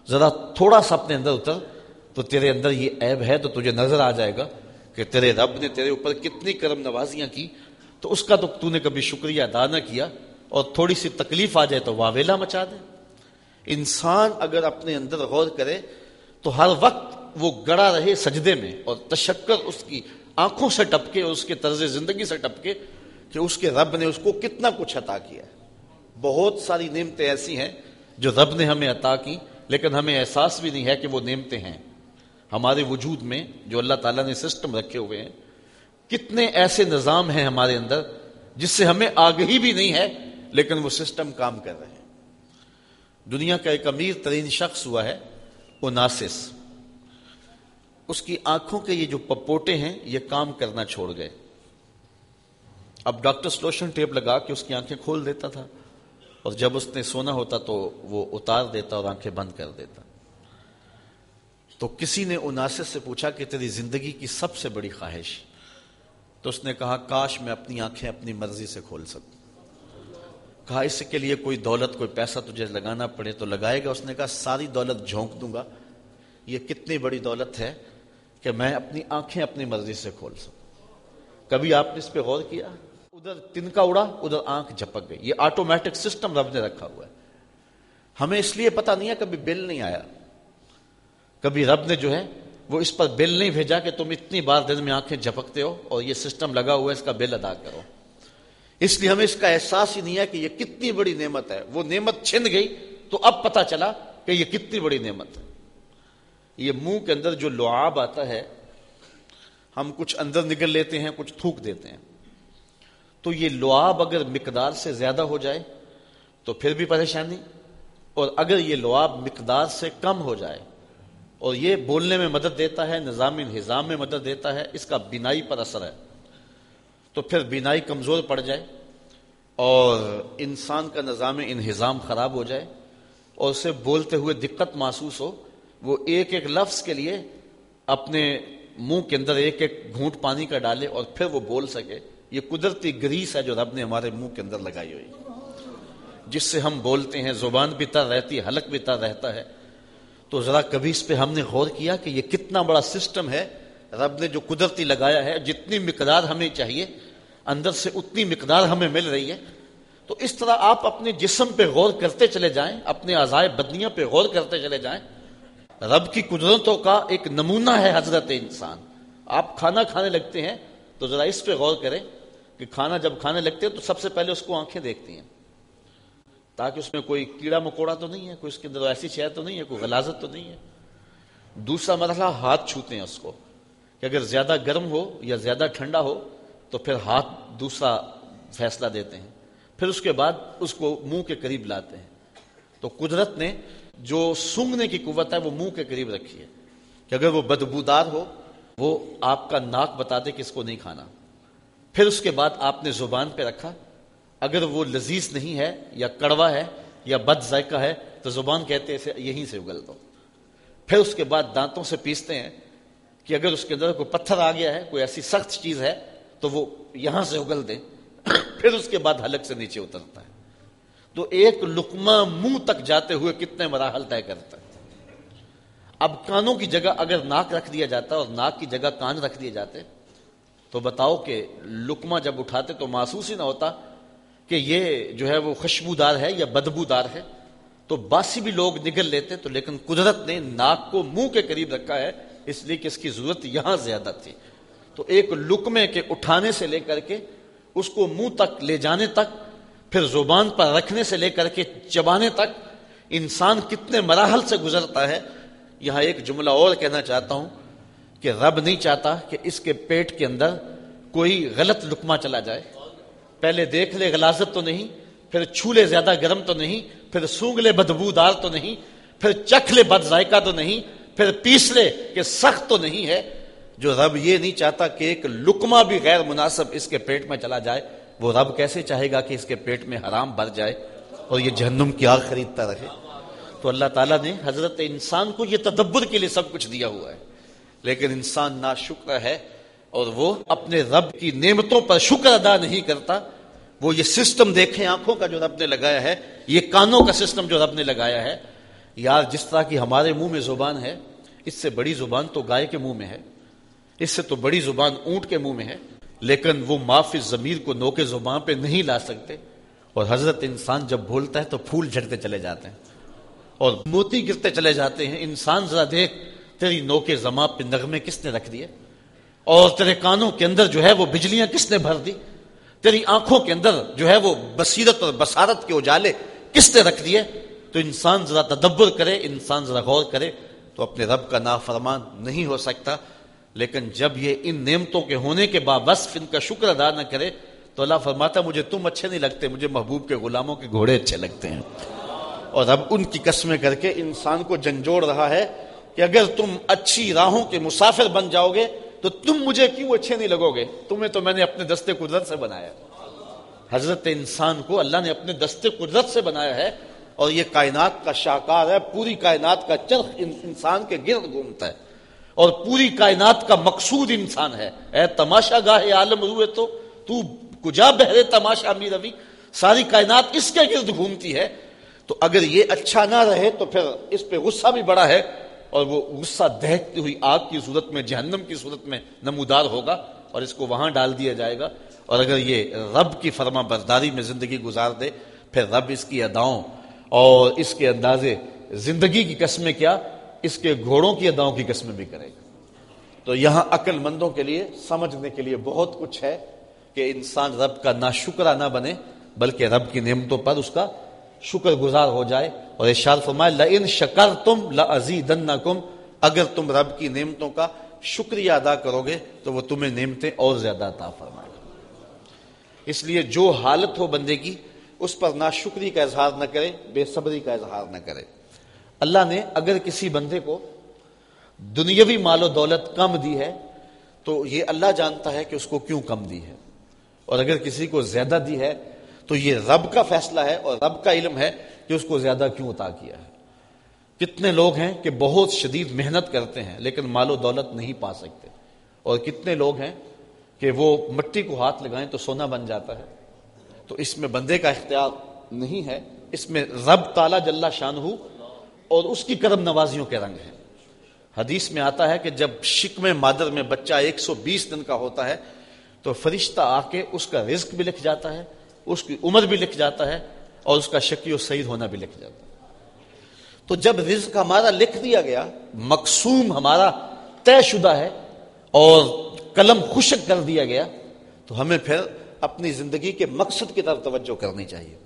ذرا تھوڑا سا اپنے اندر اتر تو تیرے اندر یہ عیب ہے تو تجھے نظر آ جائے گا کہ تیرے رب نے تیرے اوپر کتنی کرم نوازیاں کی۔ تو اس کا تو تو نے کبھی شکریہ ادا نہ کیا اور تھوڑی سی تکلیف آ جائے تو واویلا مچا دے۔ انسان اگر اپنے اندر غور کرے تو ہر وقت وہ گڑا رہے سجدے میں اور تشکر اس کی آنکھوں سے ٹپکے اور اس کے طرز زندگی سے ٹپکے کہ اس کے رب نے اس کو کتنا کچھ عطا کیا۔ ہے بہت ساری نعمتیں ایسی ہیں جو رب نے ہمیں عطا کی، لیکن ہمیں احساس بھی نہیں ہے کہ وہ نعمتیں ہیں۔ ہمارے وجود میں جو اللہ تعالیٰ نے سسٹم رکھے ہوئے ہیں، کتنے ایسے نظام ہیں ہمارے اندر جس سے ہمیں آگہی بھی نہیں ہے، لیکن وہ سسٹم کام کر رہے ہیں۔ دنیا کا ایک امیر ترین شخص ہوا ہے وہ ناسس اس کی آنکھوں کے یہ جو پپوٹے ہیں، یہ کام کرنا چھوڑ گئے۔ اب ڈاکٹر سلوشن ٹیپ لگا کے اس کی آنکھیں کھول دیتا تھا۔ اور جب اس نے سونا ہوتا تو وہ اتار دیتا اور آنکھیں بند کر دیتا۔ تو کسی نے اناسس سے پوچھا کہ تیری زندگی کی سب سے بڑی خواہش؟ تو اس نے کہا، کاش میں اپنی آنکھیں اپنی مرضی سے کھول سکوں۔ کہا، اس کے لیے کوئی دولت، کوئی پیسہ تجھے لگانا پڑے تو لگائے گا۔ اس نے کہا، ساری دولت جھونک دوں گا۔ یہ کتنی بڑی دولت ہے کہ میں اپنی آنکھیں اپنی مرضی سے کھول سکوں۔ کبھی آپ نے اس پہ غور کیا؟ ادھر تن کا اڑا، ادھر آنکھ جھپک گئی۔ یہ آٹومیٹک سسٹم رب نے رکھا ہوا ہے۔ ہمیں اس لیے پتا نہیں ہے کبھی بل نہیں آیا۔ کبھی رب نے جو ہے وہ اس پر بل نہیں بھیجا کہ تم اتنی بار دن میں آنکھیں جھپکتے ہو اور یہ سسٹم لگا ہوا ہے، اس کا بل ادا کرو۔ اس لیے ہمیں اس کا احساس ہی نہیں ہے کہ یہ کتنی بڑی نعمت ہے۔ وہ نعمت چھن گئی تو اب پتا چلا کہ یہ کتنی بڑی نعمت ہے۔ یہ منہ کے اندر جو لعاب آتا ہے، ہم کچھ اندر نکل لیتے ہیں، کچھ تھوک دیتے ہیں۔ تو یہ لعاب اگر مقدار سے زیادہ ہو جائے تو پھر بھی پریشانی؟ اور اگر یہ لعاب مقدار سے کم ہو جائے اور یہ بولنے میں مدد دیتا ہے نظام انہضام میں مدد دیتا ہے، اس کا بینائی پر اثر ہے، تو پھر بینائی کمزور پڑ جائے اور انسان کا نظام انہضام خراب ہو جائے اور اسے بولتے ہوئے دقت محسوس ہو، وہ ایک ایک لفظ کے لیے اپنے منہ کے اندر ایک ایک گھونٹ پانی کا ڈالے اور پھر وہ بول سکے۔ یہ قدرتی گریس ہے جو رب نے ہمارے منہ کے اندر لگائی ہوئی۔ جس سے ہم بولتے ہیں، زبان بھی تر رہتی ہے، حلق بھی تر رہتا ہے۔ تو ذرا کبھی اس پہ ہم نے غور کیا کہ یہ کتنا بڑا سسٹم ہے۔ رب نے جو قدرتی لگایا ہے، جتنی مقدار ہمیں چاہیے، اندر سے اتنی مقدار ہمیں مل رہی ہے۔ تو اس طرح آپ اپنے جسم پہ غور کرتے چلے جائیں، اپنے آزائے بدنیاں پہ غور کرتے چلے جائیں۔ رب کی قدرتوں کا ایک نمونہ ہے حضرت انسان۔ آپ کھانا کھانے لگتے ہیں تو ذرا اس پہ غور کریں۔ کہ کھانا جب کھانے لگتے ہیں تو سب سے پہلے اس کو آنکھیں دیکھتی ہیں۔ تاکہ اس میں کوئی کیڑا مکوڑا تو نہیں ہے، کوئی اس کے اندر ایسی شہر تو نہیں ہے، کوئی غلازت تو نہیں ہے۔ دوسرا مرحلہ ہاتھ چھوتے ہیں اس کو، کہ اگر زیادہ گرم ہو یا زیادہ ٹھنڈا ہو تو پھر ہاتھ دوسرا فیصلہ دیتے ہیں۔ پھر اس کے بعد اس کو منہ کے قریب لاتے ہیں۔ تو قدرت نے جو سونگنے کی قوت ہے وہ منہ کے قریب رکھی ہے۔ کہ اگر وہ بدبودار ہو، وہ آپ کا ناک بتا دے کہ اس کو نہیں کھانا۔ پھر اس کے بعد آپ نے زبان پہ رکھا۔ اگر وہ لذیذ نہیں ہے یا کڑوا ہے یا بد ذائقہ ہے، تو زبان کہتے ہیں یہیں سے اگل دو۔ پھر اس کے بعد دانتوں سے پیستے ہیں کہ اگر اس کے اندر کوئی پتھر آ گیا ہے، کوئی ایسی سخت چیز ہے، تو وہ یہاں سے اگل دیں۔ پھر اس کے بعد حلق سے نیچے اترتا ہے۔ تو ایک لکما منہ تک جاتے ہوئے کتنے مراحل طے کرتا ہے۔ اب کانوں کی جگہ اگر ناک رکھ دیا جاتا اور ناک کی جگہ کان رکھ دیے جاتے تو بتاؤ کہ لکما جب اٹھاتے تو محسوس ہی نہ ہوتا کہ یہ جو ہے وہ خوشبودار ہے یا بدبودار ہے۔ تو باسی بھی لوگ نگل لیتے تو لیکن قدرت نے ناک کو منہ کے قریب رکھا ہے، اس لیے کہ اس کی ضرورت یہاں زیادہ تھی۔ تو ایک لکمے کے اٹھانے سے لے کر کے اس کو منہ تک لے جانے تک، پھر زبان پر رکھنے سے لے کر کے چبانے تک انسان کتنے مراحل سے گزرتا ہے۔ یہاں ایک جملہ اور کہنا چاہتا ہوں۔ کہ رب نہیں چاہتا کہ اس کے پیٹ کے اندر کوئی غلط لکما چلا جائے۔ پہلے دیکھ لے، غلازت تو نہیں، پھر چھو لے زیادہ گرم تو نہیں، پھر سونگ لے بدبو دار تو نہیں، پھر چکھ لے بد ذائقہ تو نہیں، پھر پیس لے کہ سخت تو نہیں ہے۔ جو رب یہ نہیں چاہتا کہ ایک لکما بھی غیر مناسب اس کے پیٹ میں چلا جائے، وہ رب کیسے چاہے گا کہ اس کے پیٹ میں حرام بھر جائے اور یہ جہنم کی آگ خریدتا رہے؟ تو اللہ تعالیٰ نے حضرت انسان کو یہ تدبر کے لیے سب کچھ دیا ہوا ہے۔ لیکن انسان نا شکر ہے اور وہ اپنے رب کی نعمتوں پر شکر ادا نہیں کرتا۔ وہ یہ سسٹم دیکھیں آنکھوں کا جو رب نے لگایا ہے، یہ کانوں کا سسٹم جو رب نے لگایا ہے۔ یار، جس طرح کی ہمارے منہ میں زبان ہے، اس سے بڑی زبان تو گائے کے منہ میں ہے۔ اس سے تو بڑی زبان اونٹ کے منہ میں ہے۔ لیکن وہ معافی ضمیر کو نو کے زبان پہ نہیں لا سکتے۔ اور حضرت انسان جب بولتا ہے تو پھول جھڑتے چلے جاتے ہیں۔ اور موتی گرتے چلے جاتے ہیں۔ انسان ذرا دیکھ تیری نو کے زماں پہ نغمے کس نے رکھ دیے؟ اور تیرے کانوں کے اندر جو ہے وہ بجلیاں کس نے بھر دی؟ تیری آنکھوں کے اندر جو ہے وہ بصیرت اور بسارت کے اجالے کس نے رکھ دیے؟ تو انسان ذرا تدبر کرے، انسان ذرا غور کرے تو اپنے رب کا نافرمان نہیں ہو سکتا۔ لیکن جب یہ ان نعمتوں کے ہونے کے باوصف ان کا شکر ادا نہ کرے تو اللہ فرماتا مجھے تم اچھے نہیں لگتے، مجھے محبوب کے غلاموں کے گھوڑے اچھے لگتے ہیں۔ اور اب ان کی قسمیں کر کے انسان کو جنجوڑ رہا ہے۔ کہ اگر تم اچھی راہوں کے مسافر بن جاؤ گے، تو تم مجھے کیوں اچھے نہیں لگو گے؟ تمہیں تو میں نے اپنے دستے قدرت سے بنایا حضرت انسان کو اللہ نے اپنے دستے قدرت سے بنایا ہے اور یہ کائنات کا شاہکار ہے، پوری کائنات کا چرخ انسان کے گرد گھومتا ہے۔ اور پوری کائنات کا مقصود انسان ہے۔ اے تماشا گاہ عالم روئے تو تو کجا بہرے تماشا می روی؟ ساری کائنات اس کے گرد گھومتی ہے۔ تو اگر یہ اچھا نہ رہے تو پھر اس پہ غصہ بھی بڑا ہے۔ اور وہ غصہ دہتی ہوئی آگ کی صورت میں، جہنم کی صورت میں نمودار ہوگا اور اس کو وہاں ڈال دیا جائے گا۔ اور اگر یہ رب کی فرما برداری میں زندگی گزار دے، پھر رب اس کی اداؤں اور اس کے اندازے زندگی کی قسمیں کیا، اس کے گھوڑوں کی اداؤں کی قسمیں بھی کرے گا۔ تو یہاں عقل مندوں کے لیے، سمجھنے کے لیے بہت کچھ ہے کہ انسان رب کا ناشکرہ نہ بنے، بلکہ رب کی نعمتوں پر اس کا شکر گزار ہو جائے اور ارشاد فرمائے، لئن شکر تم اگر تم رب کی نعمتوں کا شکریہ ادا کرو گے تو وہ تمہیں نعمتیں اور زیادہ عطا فرمائے اس لیے جو حالت ہو بندے کی، اس پر نہ شکری کا اظہار نہ کرے، بے صبری کا اظہار نہ کرے۔ اللہ نے اگر کسی بندے کو دنیاوی مال و دولت کم دی ہے، تو یہ اللہ جانتا ہے کہ اس کو کیوں کم دی ہے۔ اور اگر کسی کو زیادہ دی ہے تو یہ رب کا فیصلہ ہے اور رب کا علم ہے کہ اس کو زیادہ کیوں عطا کیا ہے۔ کتنے لوگ ہیں کہ بہت شدید محنت کرتے ہیں لیکن مال و دولت نہیں پا سکتے۔ اور کتنے لوگ ہیں کہ وہ مٹی کو ہاتھ لگائیں تو سونا بن جاتا ہے۔ تو اس میں بندے کا اختیار نہیں ہے، اس میں رب تالا جل شان ہو اور اس کی کرم نوازیوں کے رنگ ہیں۔ حدیث میں آتا ہے کہ جب شکم مادر میں بچہ ایک سو بیس دن کا ہوتا ہے تو فرشتہ آ کے اس کا رزق بھی لکھ جاتا ہے۔ اس کی عمر بھی لکھ جاتا ہے اور اس کا شکی و سعید ہونا بھی لکھ جاتا ہے۔ تو جب رزق ہمارا لکھ دیا گیا، مقصوم ہمارا طے شدہ ہے اور قلم خشک کر دیا گیا، تو ہمیں پھر اپنی زندگی کے مقصد کی طرف توجہ کرنی چاہیے۔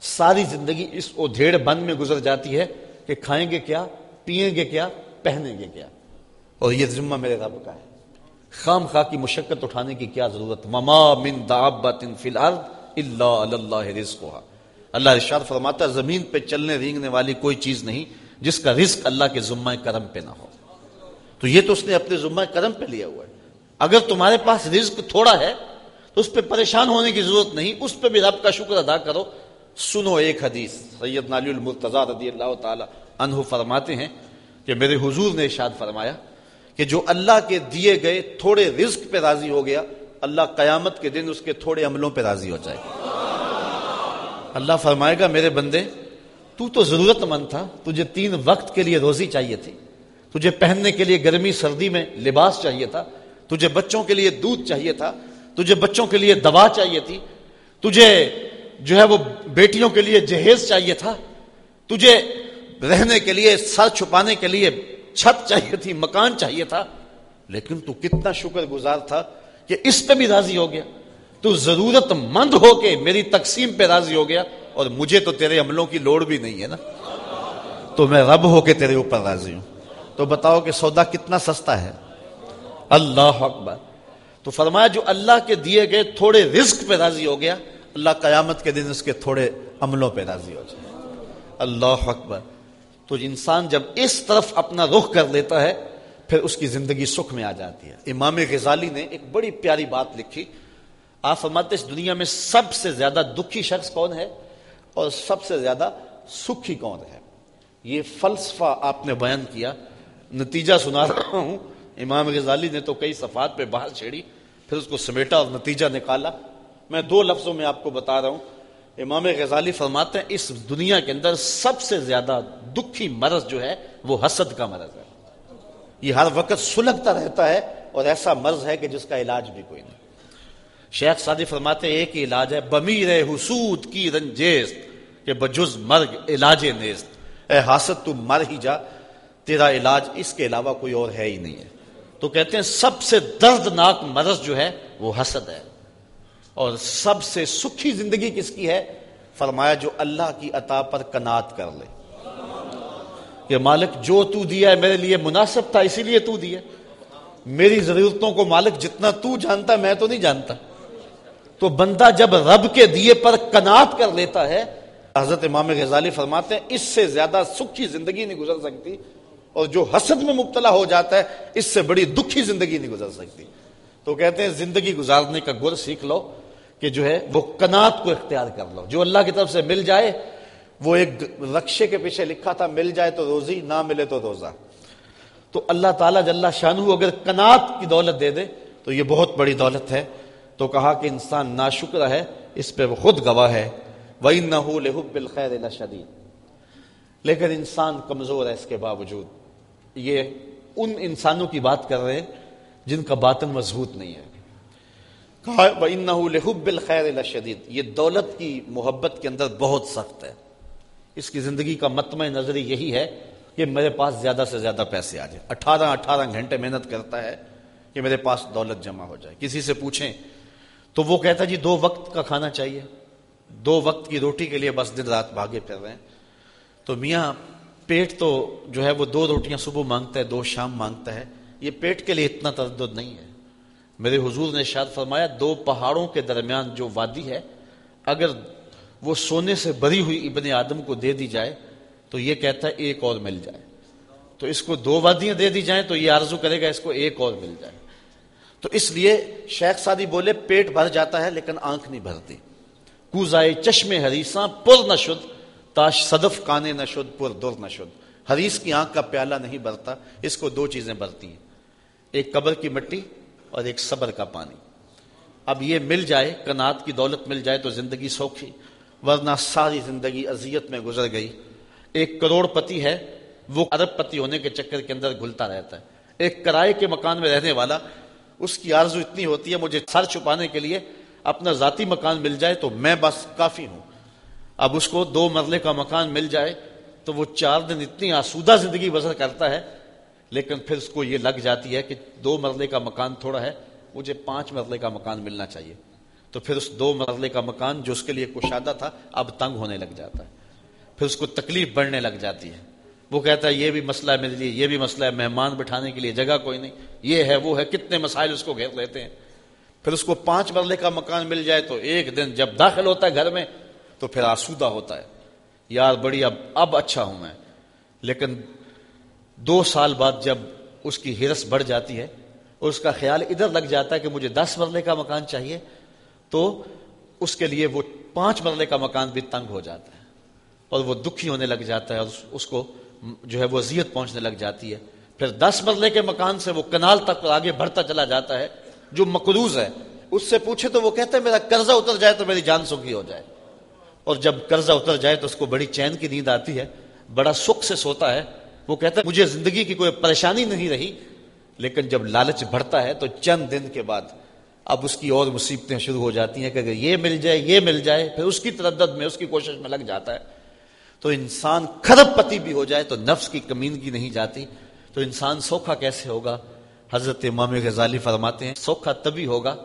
ساری زندگی اس ادھیڑ بند میں گزر جاتی ہے کہ کھائیں گے کیا پیئیں گے کیا، پہنیں گے کیا۔ اور یہ ذمہ میرے رب کا ہے۔ خام خواہ کی مشقت اٹھانے کی کیا ضرورت؟ مما من دابت فی الارض اللہ اللہ رزق اللہ ارشاد فرماتا زمین پہ چلنے رینگنے والی کوئی چیز نہیں جس کا رزق اللہ کے ذمہ کرم پہ نہ ہو۔ تو یہ تو اس نے اپنے ذمہ کرم پہ لیا ہوا ہے۔ اگر تمہارے پاس رزق تھوڑا ہے، تو اس پہ پریشان ہونے کی ضرورت نہیں، اس پہ بھی رب کا شکر ادا کرو۔ سنو ایک حدیث سید نالی المرتضی رضی اللہ تعالی عنہ فرماتے ہیں کہ میرے حضور نے ارشاد فرمایا کہ جو اللہ کے دیے گئے تھوڑے رزق پہ راضی ہو گیا اللہ قیامت کے دن اس کے تھوڑے عملوں پہ راضی ہو جائے۔ اللہ فرمائے گا، میرے بندے، تو تو ضرورت مند تھا، تجھے تین وقت کے لیے روزی چاہیے تھی، تجھے پہننے کے لیے گرمی، سردی میں لباس چاہیے تھا، تجھے بچوں کے لیے دودھ چاہیے تھا، تجھے بچوں کے لیے دوا چاہیے تھی، تجھے جو ہے وہ بیٹیوں کے لیے جہیز چاہیے تھا، تجھے رہنے کے لیے، سر چھپانے کے لیے چھت چاہیے تھی، مکان چاہیے تھا، لیکن تو کتنا شکر گزار تھا کہ اس پہ بھی راضی ہو گیا۔ تو ضرورت مند ہو کے میری تقسیم پہ راضی ہو گیا اور مجھے تو تیرے عملوں کی لوڑ بھی نہیں ہے نا۔ تو میں رب ہو کے تیرے اوپر راضی ہوں۔ تو بتاؤ کہ سودا کتنا سستا ہے۔ اللہ اکبر۔ تو فرمایا جو اللہ کے دیے گئے تھوڑے رزق پہ راضی ہو گیا، اللہ قیامت کے دن اس کے تھوڑے عملوں پہ راضی ہو جائے۔ اللہ اکبر۔ تو انسان جب اس طرف اپنا رخ کر لیتا ہے پھر اس کی زندگی سکھ میں آ جاتی ہے۔ امام غزالی نے ایک بڑی پیاری بات لکھی۔ آپ فرماتے اس دنیا میں سب سے زیادہ دکھی شخص کون ہے؟ اور سب سے زیادہ سکھی کون ہے؟ یہ فلسفہ آپ نے بیان کیا۔ نتیجہ سنا رہا ہوں۔ امام غزالی نے تو کئی صفات پہ باہر چھیڑی، پھر اس کو سمیٹا اور نتیجہ نکالا۔ میں دو لفظوں میں آپ کو بتا رہا ہوں۔ امام غزالی فرماتے ہیں، اس دنیا کے اندر سب سے زیادہ دکھی مرض جو ہے، وہ حسد کا مرض ہے۔ یہ ہر وقت سلگتا رہتا ہے اور ایسا مرض ہے کہ جس کا علاج بھی کوئی نہیں۔ شیخ سادی فرماتے ہیں ایک ہی علاج ہے، بمیر حسود کی رنجیز، کہ بجز مرگ علاج نیست اے حاسد تو مر ہی جا، تیرا علاج اس کے علاوہ کوئی اور ہے ہی نہیں ہے۔ تو کہتے ہیں، سب سے دردناک مرض جو ہے، وہ حسد ہے۔ اور سب سے سکھی زندگی کس کی ہے؟ فرمایا، جو اللہ کی عطا پر کنات کر لے۔ کہ مالک جو تو دیا ہے میرے لیے مناسب تھا، اسی لیے تو دیا میری ضرورتوں کو مالک جتنا تو جانتا، میں تو نہیں جانتا۔ تو بندہ جب رب کے دیے پر کنات کر لیتا ہے، حضرت امام غزالی فرماتے ہیں، اس سے زیادہ سکھی زندگی نہیں گزر سکتی اور جو حسد میں مبتلا ہو جاتا ہے، اس سے بڑی دکھی زندگی نہیں گزر سکتی۔ تو کہتے ہیں، زندگی گزارنے کا گر سیکھ لو کہ جو ہے وہ کنات کو اختیار کر لو۔ جو اللہ کی طرف سے مل جائے وہ ایک رقشے کے پیچھے لکھا تھا، مل جائے تو روزی، نہ ملے تو روزہ۔ تو اللہ تعالیٰ جل شاہ اگر کنات کی دولت دے دے، تو یہ بہت بڑی دولت ہے۔ تو کہا کہ انسان نا شکر ہے، اس پہ وہ خود گواہ ہے۔ وہی نہ ہو لہب بالخیر شدید لیکن انسان کمزور ہے اس کے باوجود۔ یہ ان انسانوں کی بات کر رہے ہیں جن کا باطن مضبوط نہیں ہے۔ لہب الخیر شدید یہ دولت کی محبت کے اندر بہت سخت ہے۔ اس کی زندگی کا متمع نظری یہی ہے کہ میرے پاس زیادہ سے زیادہ پیسے آ جائیں۔ اٹھارہ اٹھارہ گھنٹے محنت کرتا ہے کہ میرے پاس دولت جمع ہو جائے۔ کسی سے پوچھیں تو وہ کہتا جی دو وقت کا کھانا چاہیے۔ دو وقت کی روٹی کے لیے بس دن رات بھاگے پھر رہے ہیں۔ تو میاں، پیٹ تو جو ہے وہ دو روٹیاں صبح مانگتا ہے، دو شام مانگتا ہے۔ یہ پیٹ کے لیے اتنا تردد نہیں ہے۔ میرے حضور نے شاد فرمایا، دو پہاڑوں کے درمیان جو وادی ہے، اگر وہ سونے سے بری ہوئی ابن آدم کو دے دی جائے تو یہ کہتا ہے ایک اور مل جائے۔ تو اس کو دو وادیاں دے دی جائیں تو یہ آرزو کرے گا اس کو ایک اور مل جائے۔ تو اس لیے شیخ سادی بولے پیٹ بھر جاتا ہے لیکن آنکھ نہیں بھرتی۔ کوزائے چشمے ہریساں پر نہ شد، تاش صدف کانے نہ شد، پر در نہ شد۔ حریص کی آنکھ کا پیالہ نہیں بھرتا، اس کو دو چیزیں بھرتی ہیں۔ ایک قبر کی مٹی اور ایک صبر کا پانی۔ اب یہ مل جائے کنات کی دولت مل جائے تو زندگی سوکھی۔ ورنہ ساری زندگی اذیت میں گزر گئی۔ ایک کروڑ پتی ہے، وہ ارب پتی ہونے کے چکر کے اندر گھلتا رہتا ہے۔ ایک کرائے کے مکان میں رہنے والا، اس کی آرزو اتنی ہوتی ہے، مجھے سر چھپانے کے لیے اپنا ذاتی مکان مل جائے تو میں بس کافی ہوں۔ اب اس کو دو مرلے کا مکان مل جائے تو وہ چار دن اتنی آسودہ زندگی بسر کرتا ہے۔ لیکن پھر اس کو یہ لگ جاتی ہے کہ دو مرلے کا مکان تھوڑا ہے، مجھے پانچ مرلے کا مکان ملنا چاہیے۔ تو پھر اس دو مرلے کا مکان جو اس کے لیے کشادہ تھا، اب تنگ ہونے لگ جاتا ہے۔ پھر اس کو تکلیف بڑھنے لگ جاتی ہے۔ وہ کہتا ہے، یہ بھی مسئلہ ہے میرے لیے، یہ بھی مسئلہ ہے، مہمان بٹھانے کے لیے جگہ کوئی نہیں۔ یہ ہے، وہ ہے، کتنے مسائل اس کو گھیر لیتے ہیں۔ پھر اس کو پانچ مرلے کا مکان مل جائے تو ایک دن جب داخل ہوتا ہے گھر میں، تو پھر آسودہ ہوتا ہے۔ یار، بڑی، اب اب اچھا ہوں میں۔ لیکن دو سال بعد جب اس کی ہرس بڑھ جاتی ہے اور اس کا خیال ادھر لگ جاتا ہے کہ مجھے دس مرلے کا مکان چاہیے تو اس کے لیے وہ پانچ مرلے کا مکان بھی تنگ ہو جاتا ہے اور وہ دکھی ہونے لگ جاتا ہے اور اس کو جو ہے وہ اذیت پہنچنے لگ جاتی ہے۔ پھر دس مرلے کے مکان سے وہ کنال تک آگے بڑھتا چلا جاتا ہے، جو مقروض ہے۔ اس سے پوچھے تو وہ کہتے ہیں، میرا قرضہ اتر جائے تو میری جان سکھی ہو جائے۔ اور جب قرضہ اتر جائے تو اس کو بڑی چین کی نیند آتی ہے، بڑا سکھ سے سوتا ہے۔ وہ کہتا ہے، مجھے زندگی کی کوئی پریشانی نہیں رہی، لیکن جب لالچ بڑھتا ہے تو چند دن کے بعد اب اس کی اور مصیبتیں شروع ہو جاتی ہیں کہ اگر یہ مل جائے، یہ مل جائے، پھر اس کی تردد میں، اس کی کوشش میں لگ جاتا ہے۔ تو انسان کھرب پتی بھی ہو جائے تو نفس کی کمینگی نہیں جاتی۔ تو انسان سوکھا کیسے ہوگا؟ حضرت امام غزالی فرماتے ہیں، سوکھا تبھی ہوگا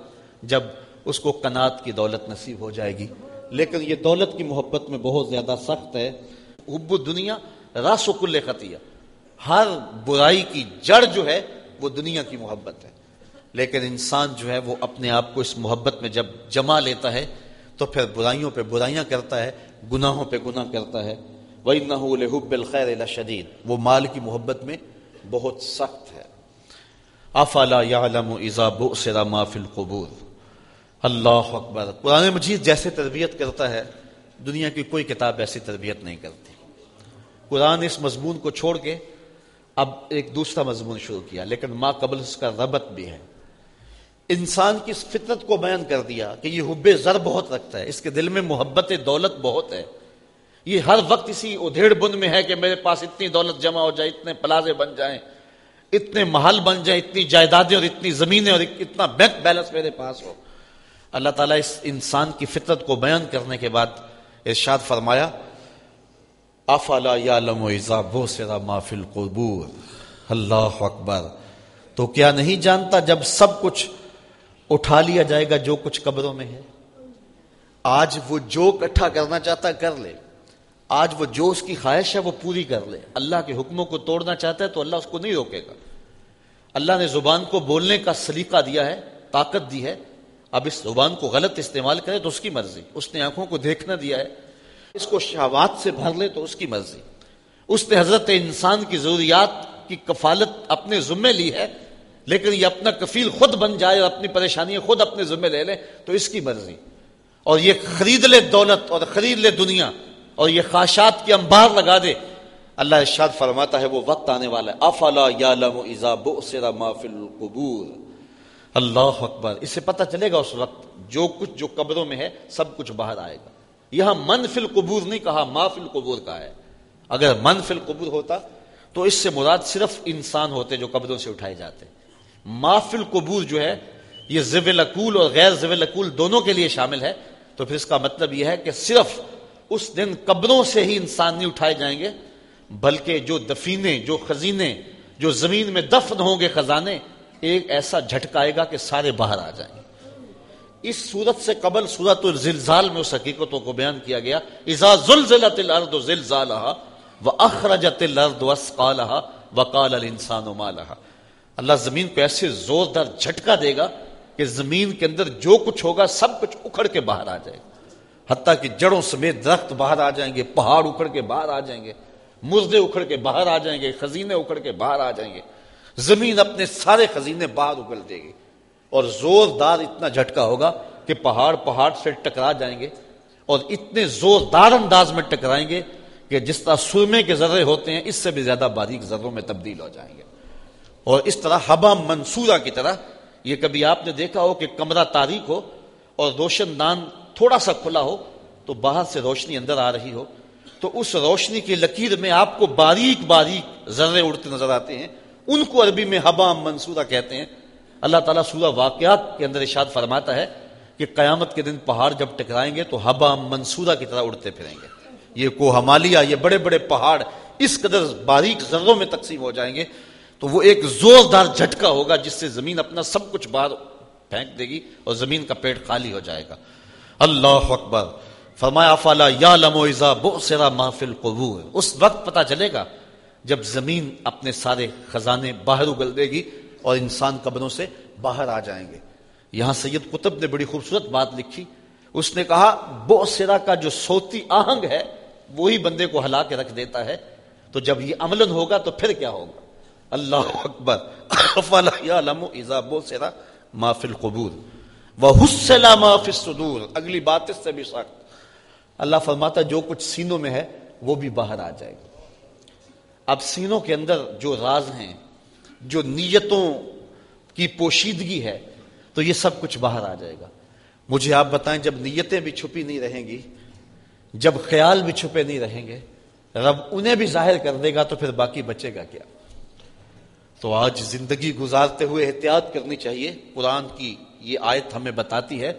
جب اس کو کنات کی دولت نصیب ہو جائے گی۔ لیکن یہ دولت کی محبت میں بہت زیادہ سخت ہے۔ حب دنیا راس و کل خطیہ۔ ہر برائی کی جڑ جو ہے، وہ دنیا کی محبت ہے۔ لیکن انسان جو ہے وہ اپنے آپ کو اس محبت میں جب جما لیتا ہے، تو پھر برائیوں پہ برائیاں کرتا ہے، گناہوں پہ گناہ کرتا ہے۔ وہی نہ حب الخیر شدید وہ مال کی محبت میں بہت سخت ہے۔ افلا یعلم اذا بؤسر ما فی القبور؟ اللہ اکبر۔ قرآن مجید جیسے تربیت کرتا ہے، دنیا کی کوئی کتاب ایسی تربیت نہیں کرتی۔ قرآن اس مضمون کو چھوڑ کے اب ایک دوسرا مضمون شروع کیا، لیکن ماں قبل اس کا ربط بھی ہے۔ انسان کی اس فطرت کو بیان کر دیا کہ یہ حب زر بہت رکھتا ہے، اس کے دل میں محبت دولت بہت ہے۔ یہ ہر وقت اسی ادھیڑ بند میں ہے کہ میرے پاس اتنی دولت جمع ہو جائے، اتنے پلازے بن جائیں، اتنے محل بن جائیں، اتنی جائیدادیں اور اتنی زمینیں اور اتنا بینک بیلنس میرے پاس ہو۔ اللہ تعالیٰ اس انسان کی فطرت کو بیان کرنے کے بعد ارشاد فرمایا، افلا یا لم و سرا محفل قبور اللہ اکبر۔ تو کیا نہیں جانتا جب سب کچھ اٹھا لیا جائے گا جو کچھ قبروں میں ہے۔ آج وہ جو اکٹھا کرنا چاہتا ہے کر لے۔ آج وہ جو اس کی خواہش ہے وہ پوری کر لے۔ اللہ کے حکموں کو توڑنا چاہتا ہے تو اللہ اس کو نہیں روکے گا۔ اللہ نے زبان کو بولنے کا سلیقہ دیا ہے، طاقت دی ہے۔ اب اس زبان کو غلط استعمال کرے تو اس کی مرضی۔ اس نے آنکھوں کو دیکھنا دیا ہے۔ اس کو شہوات سے بھر لے تو اس کی مرضی۔ اس نے حضرت انسان کی ضروریات کی کفالت اپنے ذمے لی ہے۔ لیکن یہ اپنا کفیل خود بن جائے اور اپنی پریشانی خود اپنے ذمے لے لے تو اس کی مرضی۔ اور یہ خرید لے دولت اور خرید لے دنیا اور یہ خواہشات کی انبار لگا دے۔ اللہ ارشاد فرماتا ہے، وہ وقت آنے والا ہے۔ افلا یعلم اذا بؤسر ما فی القبور۔ اللہ اکبر اس سے پتہ چلے گا اس وقت جو کچھ جو قبروں میں ہے، سب کچھ باہر آئے گا۔ یہاں من فی القبور نہیں کہا، ما فی القبور کا ہے۔ اگر من فی القبور ہوتا تو اس سے مراد صرف انسان ہوتے جو قبروں سے اٹھائے جاتے۔ ما فی القبور جو ہے، یہ زو لکول اور غیر زو لکول دونوں کے لیے شامل ہے۔ تو پھر اس کا مطلب یہ ہے کہ صرف اس دن قبروں سے ہی انسان نہیں اٹھائے جائیں گے، بلکہ جو دفینے، جو خزینے، جو زمین میں دفن ہوں گے خزانے، ایک ایسا جھٹکا آئے گا کہ سارے باہر آ جائیں۔ گے اس صورت سے قبل صورت الزلزال میں اس حقیقتوں کو بیان کیا گیا۔ اذا زلزلت الارض زلزالها واخرجت الارض واسقالها وقال الانسان ما لها۔ اللہ زمین کو ایسے زوردار جھٹکا دے گا کہ زمین کے اندر جو کچھ ہوگا سب کچھ اکھڑ کے باہر آ جائے گا۔ حتیٰ کہ جڑوں سمیت درخت باہر آ جائیں گے، پہاڑ اکھڑ کے باہر آ جائیں گے، مردے اکھڑ کے باہر آ جائیں گے، خزینے اکھڑ کے باہر آ جائیں گے۔ زمین اپنے سارے خزینے باہر اگل دے گی۔ اور زوردار اتنا جھٹکا ہوگا کہ پہاڑ پہاڑ سے ٹکرا جائیں گے اور اتنے زوردار انداز میں ٹکرائیں گے کہ جس طرح سرمے کے ذرے ہوتے ہیں، اس سے بھی زیادہ باریک ذروں میں تبدیل ہو جائیں گے۔ اور اس طرح ہبا منصورہ کی طرح یہ کبھی آپ نے دیکھا ہو کہ کمرہ تاریخ ہو اور روشن دان تھوڑا سا کھلا ہو تو باہر سے روشنی اندر آ رہی ہو تو اس روشنی کی لکیر میں آپ کو باریک باریک ذرے اڑتے نظر آتے ہیں۔ ان کو عربی میں حبا منصورہ کہتے ہیں۔ اللہ تعالیٰ سورہ واقعات کے اندر اشاد فرماتا ہے کہ قیامت کے دن پہاڑ جب ٹکرائیں گے تو حبا منصورہ کی طرح اڑتے پھریں گے۔ یہ کو ہمالیہ، یہ بڑے بڑے پہاڑ اس قدر باریک ذروں میں تقسیم ہو جائیں گے۔ تو وہ ایک زوردار جھٹکا ہوگا جس سے زمین اپنا سب کچھ باہر پھینک دے گی اور زمین کا پیٹ خالی ہو جائے گا۔ اللہ اکبر۔ فرمایا فلا یا لمو سرا محفل قبور اس وقت پتا چلے گا جب زمین اپنے سارے خزانے باہر اگل دے گی اور انسان قبروں سے باہر آ جائیں گے۔ یہاں سید قطب نے بڑی خوبصورت بات لکھی۔ اس نے کہا بو سرا کا جو سوتی آہنگ ہے، وہی بندے کو ہلا کے رکھ دیتا ہے۔ تو جب یہ عمل ہوگا تو پھر کیا ہوگا؟ اللہ اکبر. افلا لمو ایزا بو سرا محفل قبور وہ صدور اگلی بات اس سے بھی سخت. اللہ فرماتا جو کچھ سینوں میں ہے وہ بھی باہر آ جائے گا اب سینوں کے اندر جو راز ہیں، جو نیتوں کی پوشیدگی ہے، تو یہ سب کچھ باہر آ جائے گا. مجھے آپ بتائیں، جب نیتیں بھی چھپی نہیں رہیں گی، جب خیال بھی چھپے نہیں رہیں گے، رب انہیں بھی ظاہر کر دے گا تو پھر باقی بچے گا کیا؟ تو آج زندگی گزارتے ہوئے احتیاط کرنی چاہیے۔ قرآن کی یہ آیت ہمیں بتاتی ہے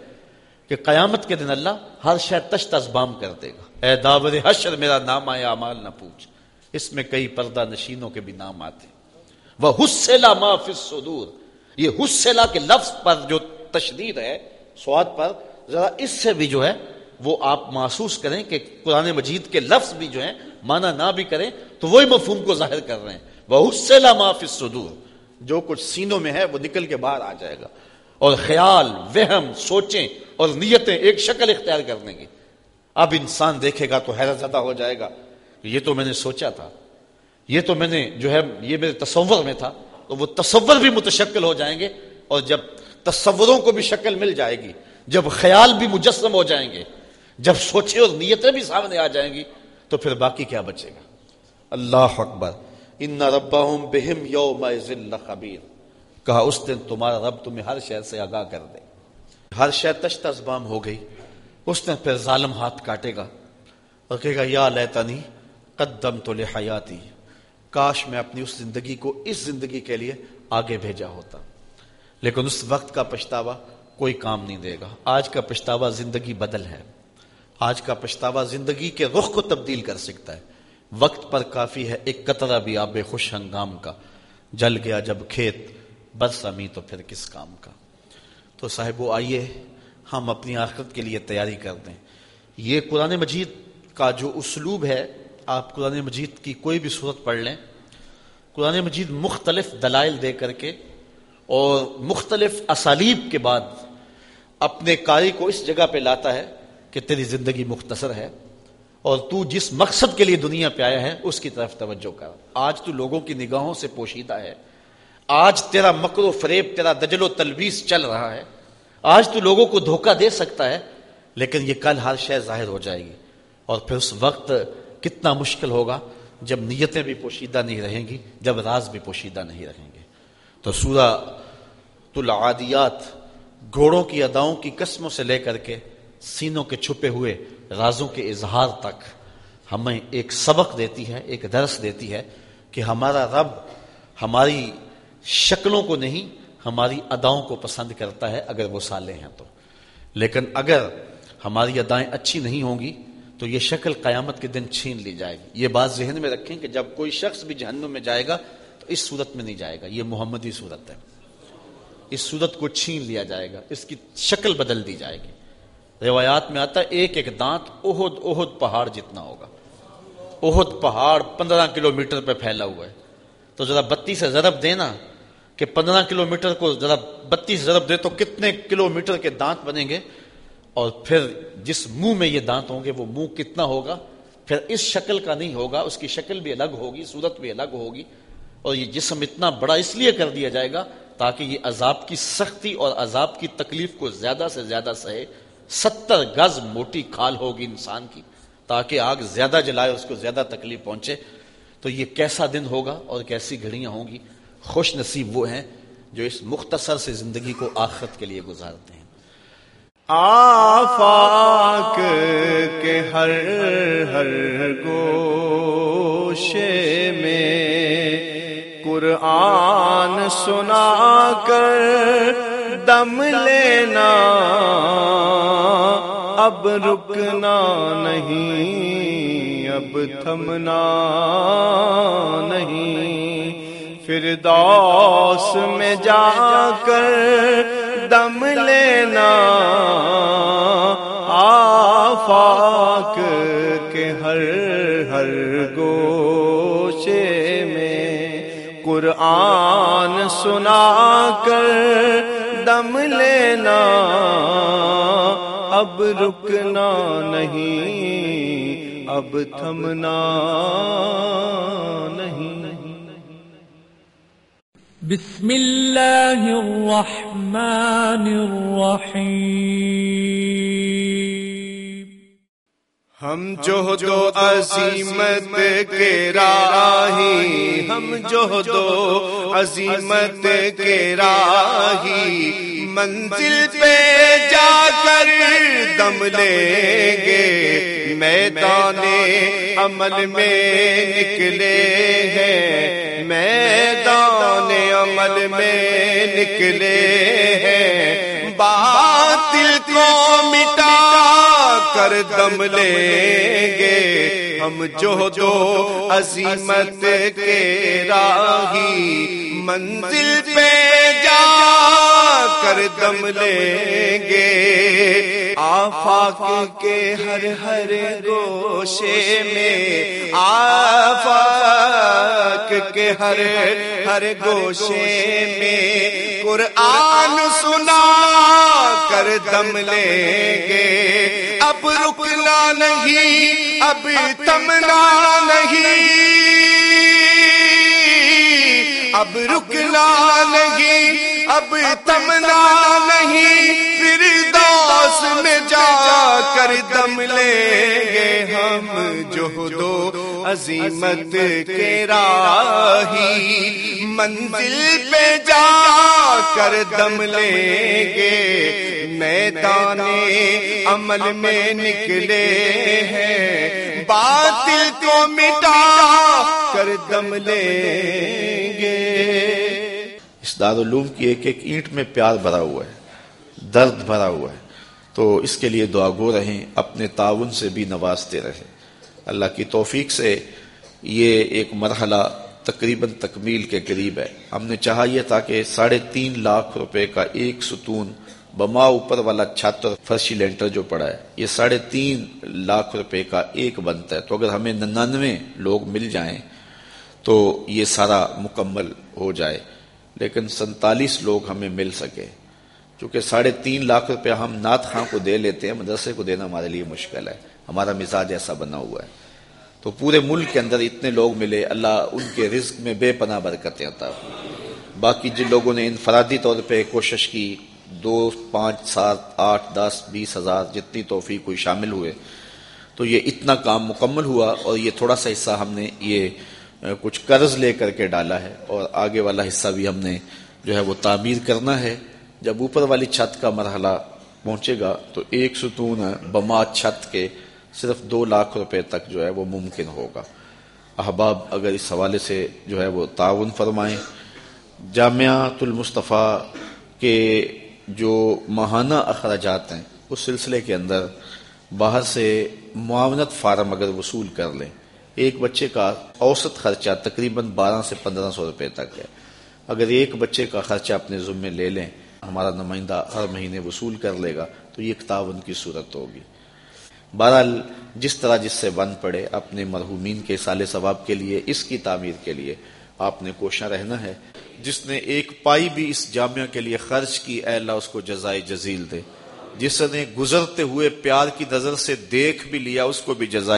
کہ قیامت کے دن اللہ ہر شے تشت ازبام کر دے گا۔ اے داور حشر، میرا نام آیا امال نہ پوچھ۔ اس میں کئی پردہ نشینوں کے بھی نام آتے۔ وہ حسلا ما فی یہ حسلا کے لفظ پر جو تشدید ہے، سواد پر، ذرا اس سے بھی جو ہے، وہ آپ محسوس کریں کہ قرآن مجید کے لفظ بھی جو ہیں مانا نہ بھی کریں، تو وہی مفہوم کو ظاہر کر رہے ہیں۔ وہ حسلا ما فی جو کچھ سینوں میں ہے وہ نکل کے باہر آ جائے گا اور خیال، وہم، سوچیں اور نیتیں ایک شکل اختیار کرنے کی اب انسان دیکھے گا تو حیرت زدہ ہو جائے گا کہ یہ تو میں نے سوچا تھا، یہ تو میں نے جو ہے، یہ میرے تصور میں تھا، تو وہ تصور بھی متشکل ہو جائیں گے اور جب تصوروں کو بھی شکل مل جائے گی، جب خیال بھی مجسم ہو جائیں گے، جب سوچے اور نیتیں بھی سامنے آ جائیں گی، تو پھر باقی کیا بچے گا؟ اللہ اکبر۔ ان ربا ہوں بہم یوم خبیر کہا اس دن تمہارا رب تمہیں ہر شہر سے آگاہ کر دے۔ ہر شہر تشت ازبام ہو گئی۔ اس دن پھر ظالم ہاتھ کاٹے گا۔ اور کہے گا، یا لیتنی قدم تو لحیاتی. کاش میں اپنی اس زندگی کو اس زندگی کے لیے آگے بھیجا ہوتا۔ لیکن اس وقت کا پچھتاوا کوئی کام نہیں دے گا۔ آج کا پچھتاوا زندگی بدل ہے۔ آج کا پچھتاوا زندگی کے رخ کو تبدیل کر سکتا ہے۔ وقت پر کافی ہے، ایک قطرہ بھی آب خوش ہنگام کا۔ جل گیا جب کھیت برس امی تو پھر کس کام کا۔ تو صاحب وہ آئیے، ہم اپنی آخرت کے لیے تیاری کر دیں۔ یہ قرآن مجید کا جو اسلوب ہے، آپ قرآن مجید کی کوئی بھی صورت پڑھ لیں۔ قرآن مجید مختلف دلائل دے کر کے اور مختلف اسالیب کے بعد اپنے کاری کو اس جگہ پہ لاتا ہے کہ تیری زندگی مختصر ہے۔ اور تو جس مقصد کے لیے دنیا پہ آیا ہے، اس کی طرف توجہ کر۔ آج تو لوگوں کی نگاہوں سے پوشیدہ ہے۔ آج تیرا مکر و فریب، تیرا دجل و تلویز چل رہا ہے۔ آج تو لوگوں کو دھوکہ دے سکتا ہے، لیکن یہ کل ہر شے ظاہر ہو جائے گی۔ اور پھر اس وقت کتنا مشکل ہوگا جب نیتیں بھی پوشیدہ نہیں رہیں گی، جب راز بھی پوشیدہ نہیں رہیں گے۔ تو سورہ العادیات، گھوڑوں کی اداؤں کی قسموں سے لے کر کے سینوں کے چھپے ہوئے رازوں کے اظہار تک ہمیں ایک سبق دیتی ہے، ایک درس دیتی ہے کہ ہمارا رب ہماری شکلوں کو نہیں، ہماری اداؤں کو پسند کرتا ہے اگر وہ سالے ہیں تو۔ لیکن اگر ہماری ادائیں اچھی نہیں ہوں گی تو یہ شکل قیامت کے دن چھین لی جائے گی۔ یہ بات ذہن میں رکھیں کہ جب کوئی شخص بھی جہنم میں جائے گا تو اس صورت میں نہیں جائے گا، یہ محمدی صورت ہے۔ اس صورت کو چھین لیا جائے گا، اس کی شکل بدل دی جائے گی۔ روایات میں آتا ہے، ایک ایک دانت اہد اہد پہاڑ جتنا ہوگا۔ اہد پہاڑ پندرہ کلو میٹر پہ پھیلا ہوا ہے۔ تو ذرا بتی سے ضرب دینا کہ پندرہ کلو میٹر کو ذرا بتی سے ضرب دے تو کتنے کلو میٹر کے دانت بنیں گے؟ اور پھر جس منہ میں یہ دانت ہوں گے، وہ منہ کتنا ہوگا؟ پھر اس شکل کا نہیں ہوگا، اس کی شکل بھی الگ ہوگی، صورت بھی الگ ہوگی۔ اور یہ جسم اتنا بڑا اس لیے کر دیا جائے گا تاکہ یہ عذاب کی سختی اور عذاب کی تکلیف کو زیادہ سے زیادہ سہے۔ ستر گز موٹی کھال ہوگی انسان کی، تاکہ آگ زیادہ جلائے اس کو زیادہ تکلیف پہنچے۔ تو یہ کیسا دن ہوگا اور کیسی گھڑیاں ہوں گی؟ خوش نصیب وہ ہیں جو اس مختصر سے زندگی کو آخرت کے لیے گزارتے ہیں۔ آفاق کے ہر ہر گوشے میں قرآن سنا کر دم لینا، اب رکنا نہیں، اب تھمنا نہیں۔ فردوس میں جا کر دم لینا، آفاق کے ہر ہر گوشے میں قرآن سنا کر دم لینا اب رکنا نہیں اب تھمنا نہیں۔ بسم اللہ الرحمن الرحیم۔ ہم جو دو عظیمت کے راہی، ہم جو دو عظیمت کے راہی، منزل پہ جا کر دم لیں گے، میدان عمل میں نکلے ہیں، میدان عمل میں نکلے ہیں، باطل کو مٹا کر دم لیں گے۔ ہم جو دو عظیمت کے راہی منزل پہ جا۔ کر دم لیں گے۔ آفاق کے ہر ہر گوشے میں، آفاق کے ہر ہر گوشے میں قرآن سنا کر دم لیں گے۔ اب رکنا نہیں، اب تمنا نہیں۔ اب رکنا نہیں اب تمنا نہیں، پھر میں جا کر دم لیں گے ہم جو دو عظیمت کے راہی۔ منزل پہ جا کر دم لیں گے۔ میدان عمل میں نکلے ہیں۔ باطل کو مٹا کر دم لیں گے دارالعلوم کی ایک ایک اینٹ میں پیار بھرا ہوا ہے، درد بھرا ہوا ہے۔ تو اس کے لیے دعا گو رہیں، اپنے تعاون سے بھی نوازتے رہیں۔ اللہ کی توفیق سے یہ ایک مرحلہ تقریباً تکمیل کے قریب ہے۔ ہم نے چاہا یہ تھا کہ ساڑھے تین لاکھ روپے کا ایک ستون بما اوپر والا چھت اور فرشی لینٹر جو پڑا ہے، یہ ساڑھے تین لاکھ روپے کا ایک بنتا ہے۔ تو اگر ہمیں ننانوے لوگ مل جائیں تو یہ سارا مکمل ہو جائے۔ لیکن سنتالیس لوگ ہمیں مل سکے۔ چونکہ ساڑھے تین لاکھ روپے ہم نعت خاں کو دے لیتے ہیں، مدرسے کو دینا ہمارے لیے مشکل ہے۔ ہمارا مزاج ایسا بنا ہوا ہے۔ تو پورے ملک کے اندر اتنے لوگ ملے، اللہ ان کے رزق میں بے پناہ برکتیں عطا باقی جن لوگوں نے انفرادی طور پہ کوشش کی، دو، پانچ، سات، آٹھ، دس، بیس ہزار، جتنی توفیق کوئی شامل ہوئے، تو یہ اتنا کام مکمل ہوا اور یہ تھوڑا سا حصہ ہم نے یہ کچھ قرض لے کر کے ڈالا ہے اور آگے والا حصہ بھی ہم نے جو ہے وہ تعمیر کرنا ہے۔ جب اوپر والی چھت کا مرحلہ پہنچے گا تو ایک ستون بما چھت کے صرف دو لاکھ روپے تک جو ہے وہ ممکن ہوگا۔ احباب، اگر اس حوالے سے جو ہے وہ تعاون فرمائیں۔ جامعات المصطفیٰ کے جو ماہانہ اخراجات ہیں، اس سلسلے کے اندر باہر سے معاونت فارم اگر وصول کر لیں ایک بچے کا اوسط خرچہ تقریباً بارہ سے پندرہ سو روپے تک ہے۔ اگر ایک بچے کا خرچہ اپنے ذمے لے لیں، ہمارا نمائندہ ہر مہینے وصول کر لے گا، تو یہ ایک تعاون کی صورت ہوگی۔ بہرحال، جس طرح جس سے بند پڑے، اپنے مرحومین کے سال ثواب کے لیے، اس کی تعمیر کے لیے آپ نے کوشاں رہنا ہے۔ جس نے ایک پائی بھی اس جامعہ کے لیے خرچ کی، اے اللہ، اس کو جزائے جزیل دے۔ جس نے گزرتے ہوئے پیار کی نظر سے دیکھ بھی لیا، اس کو بھی جزائے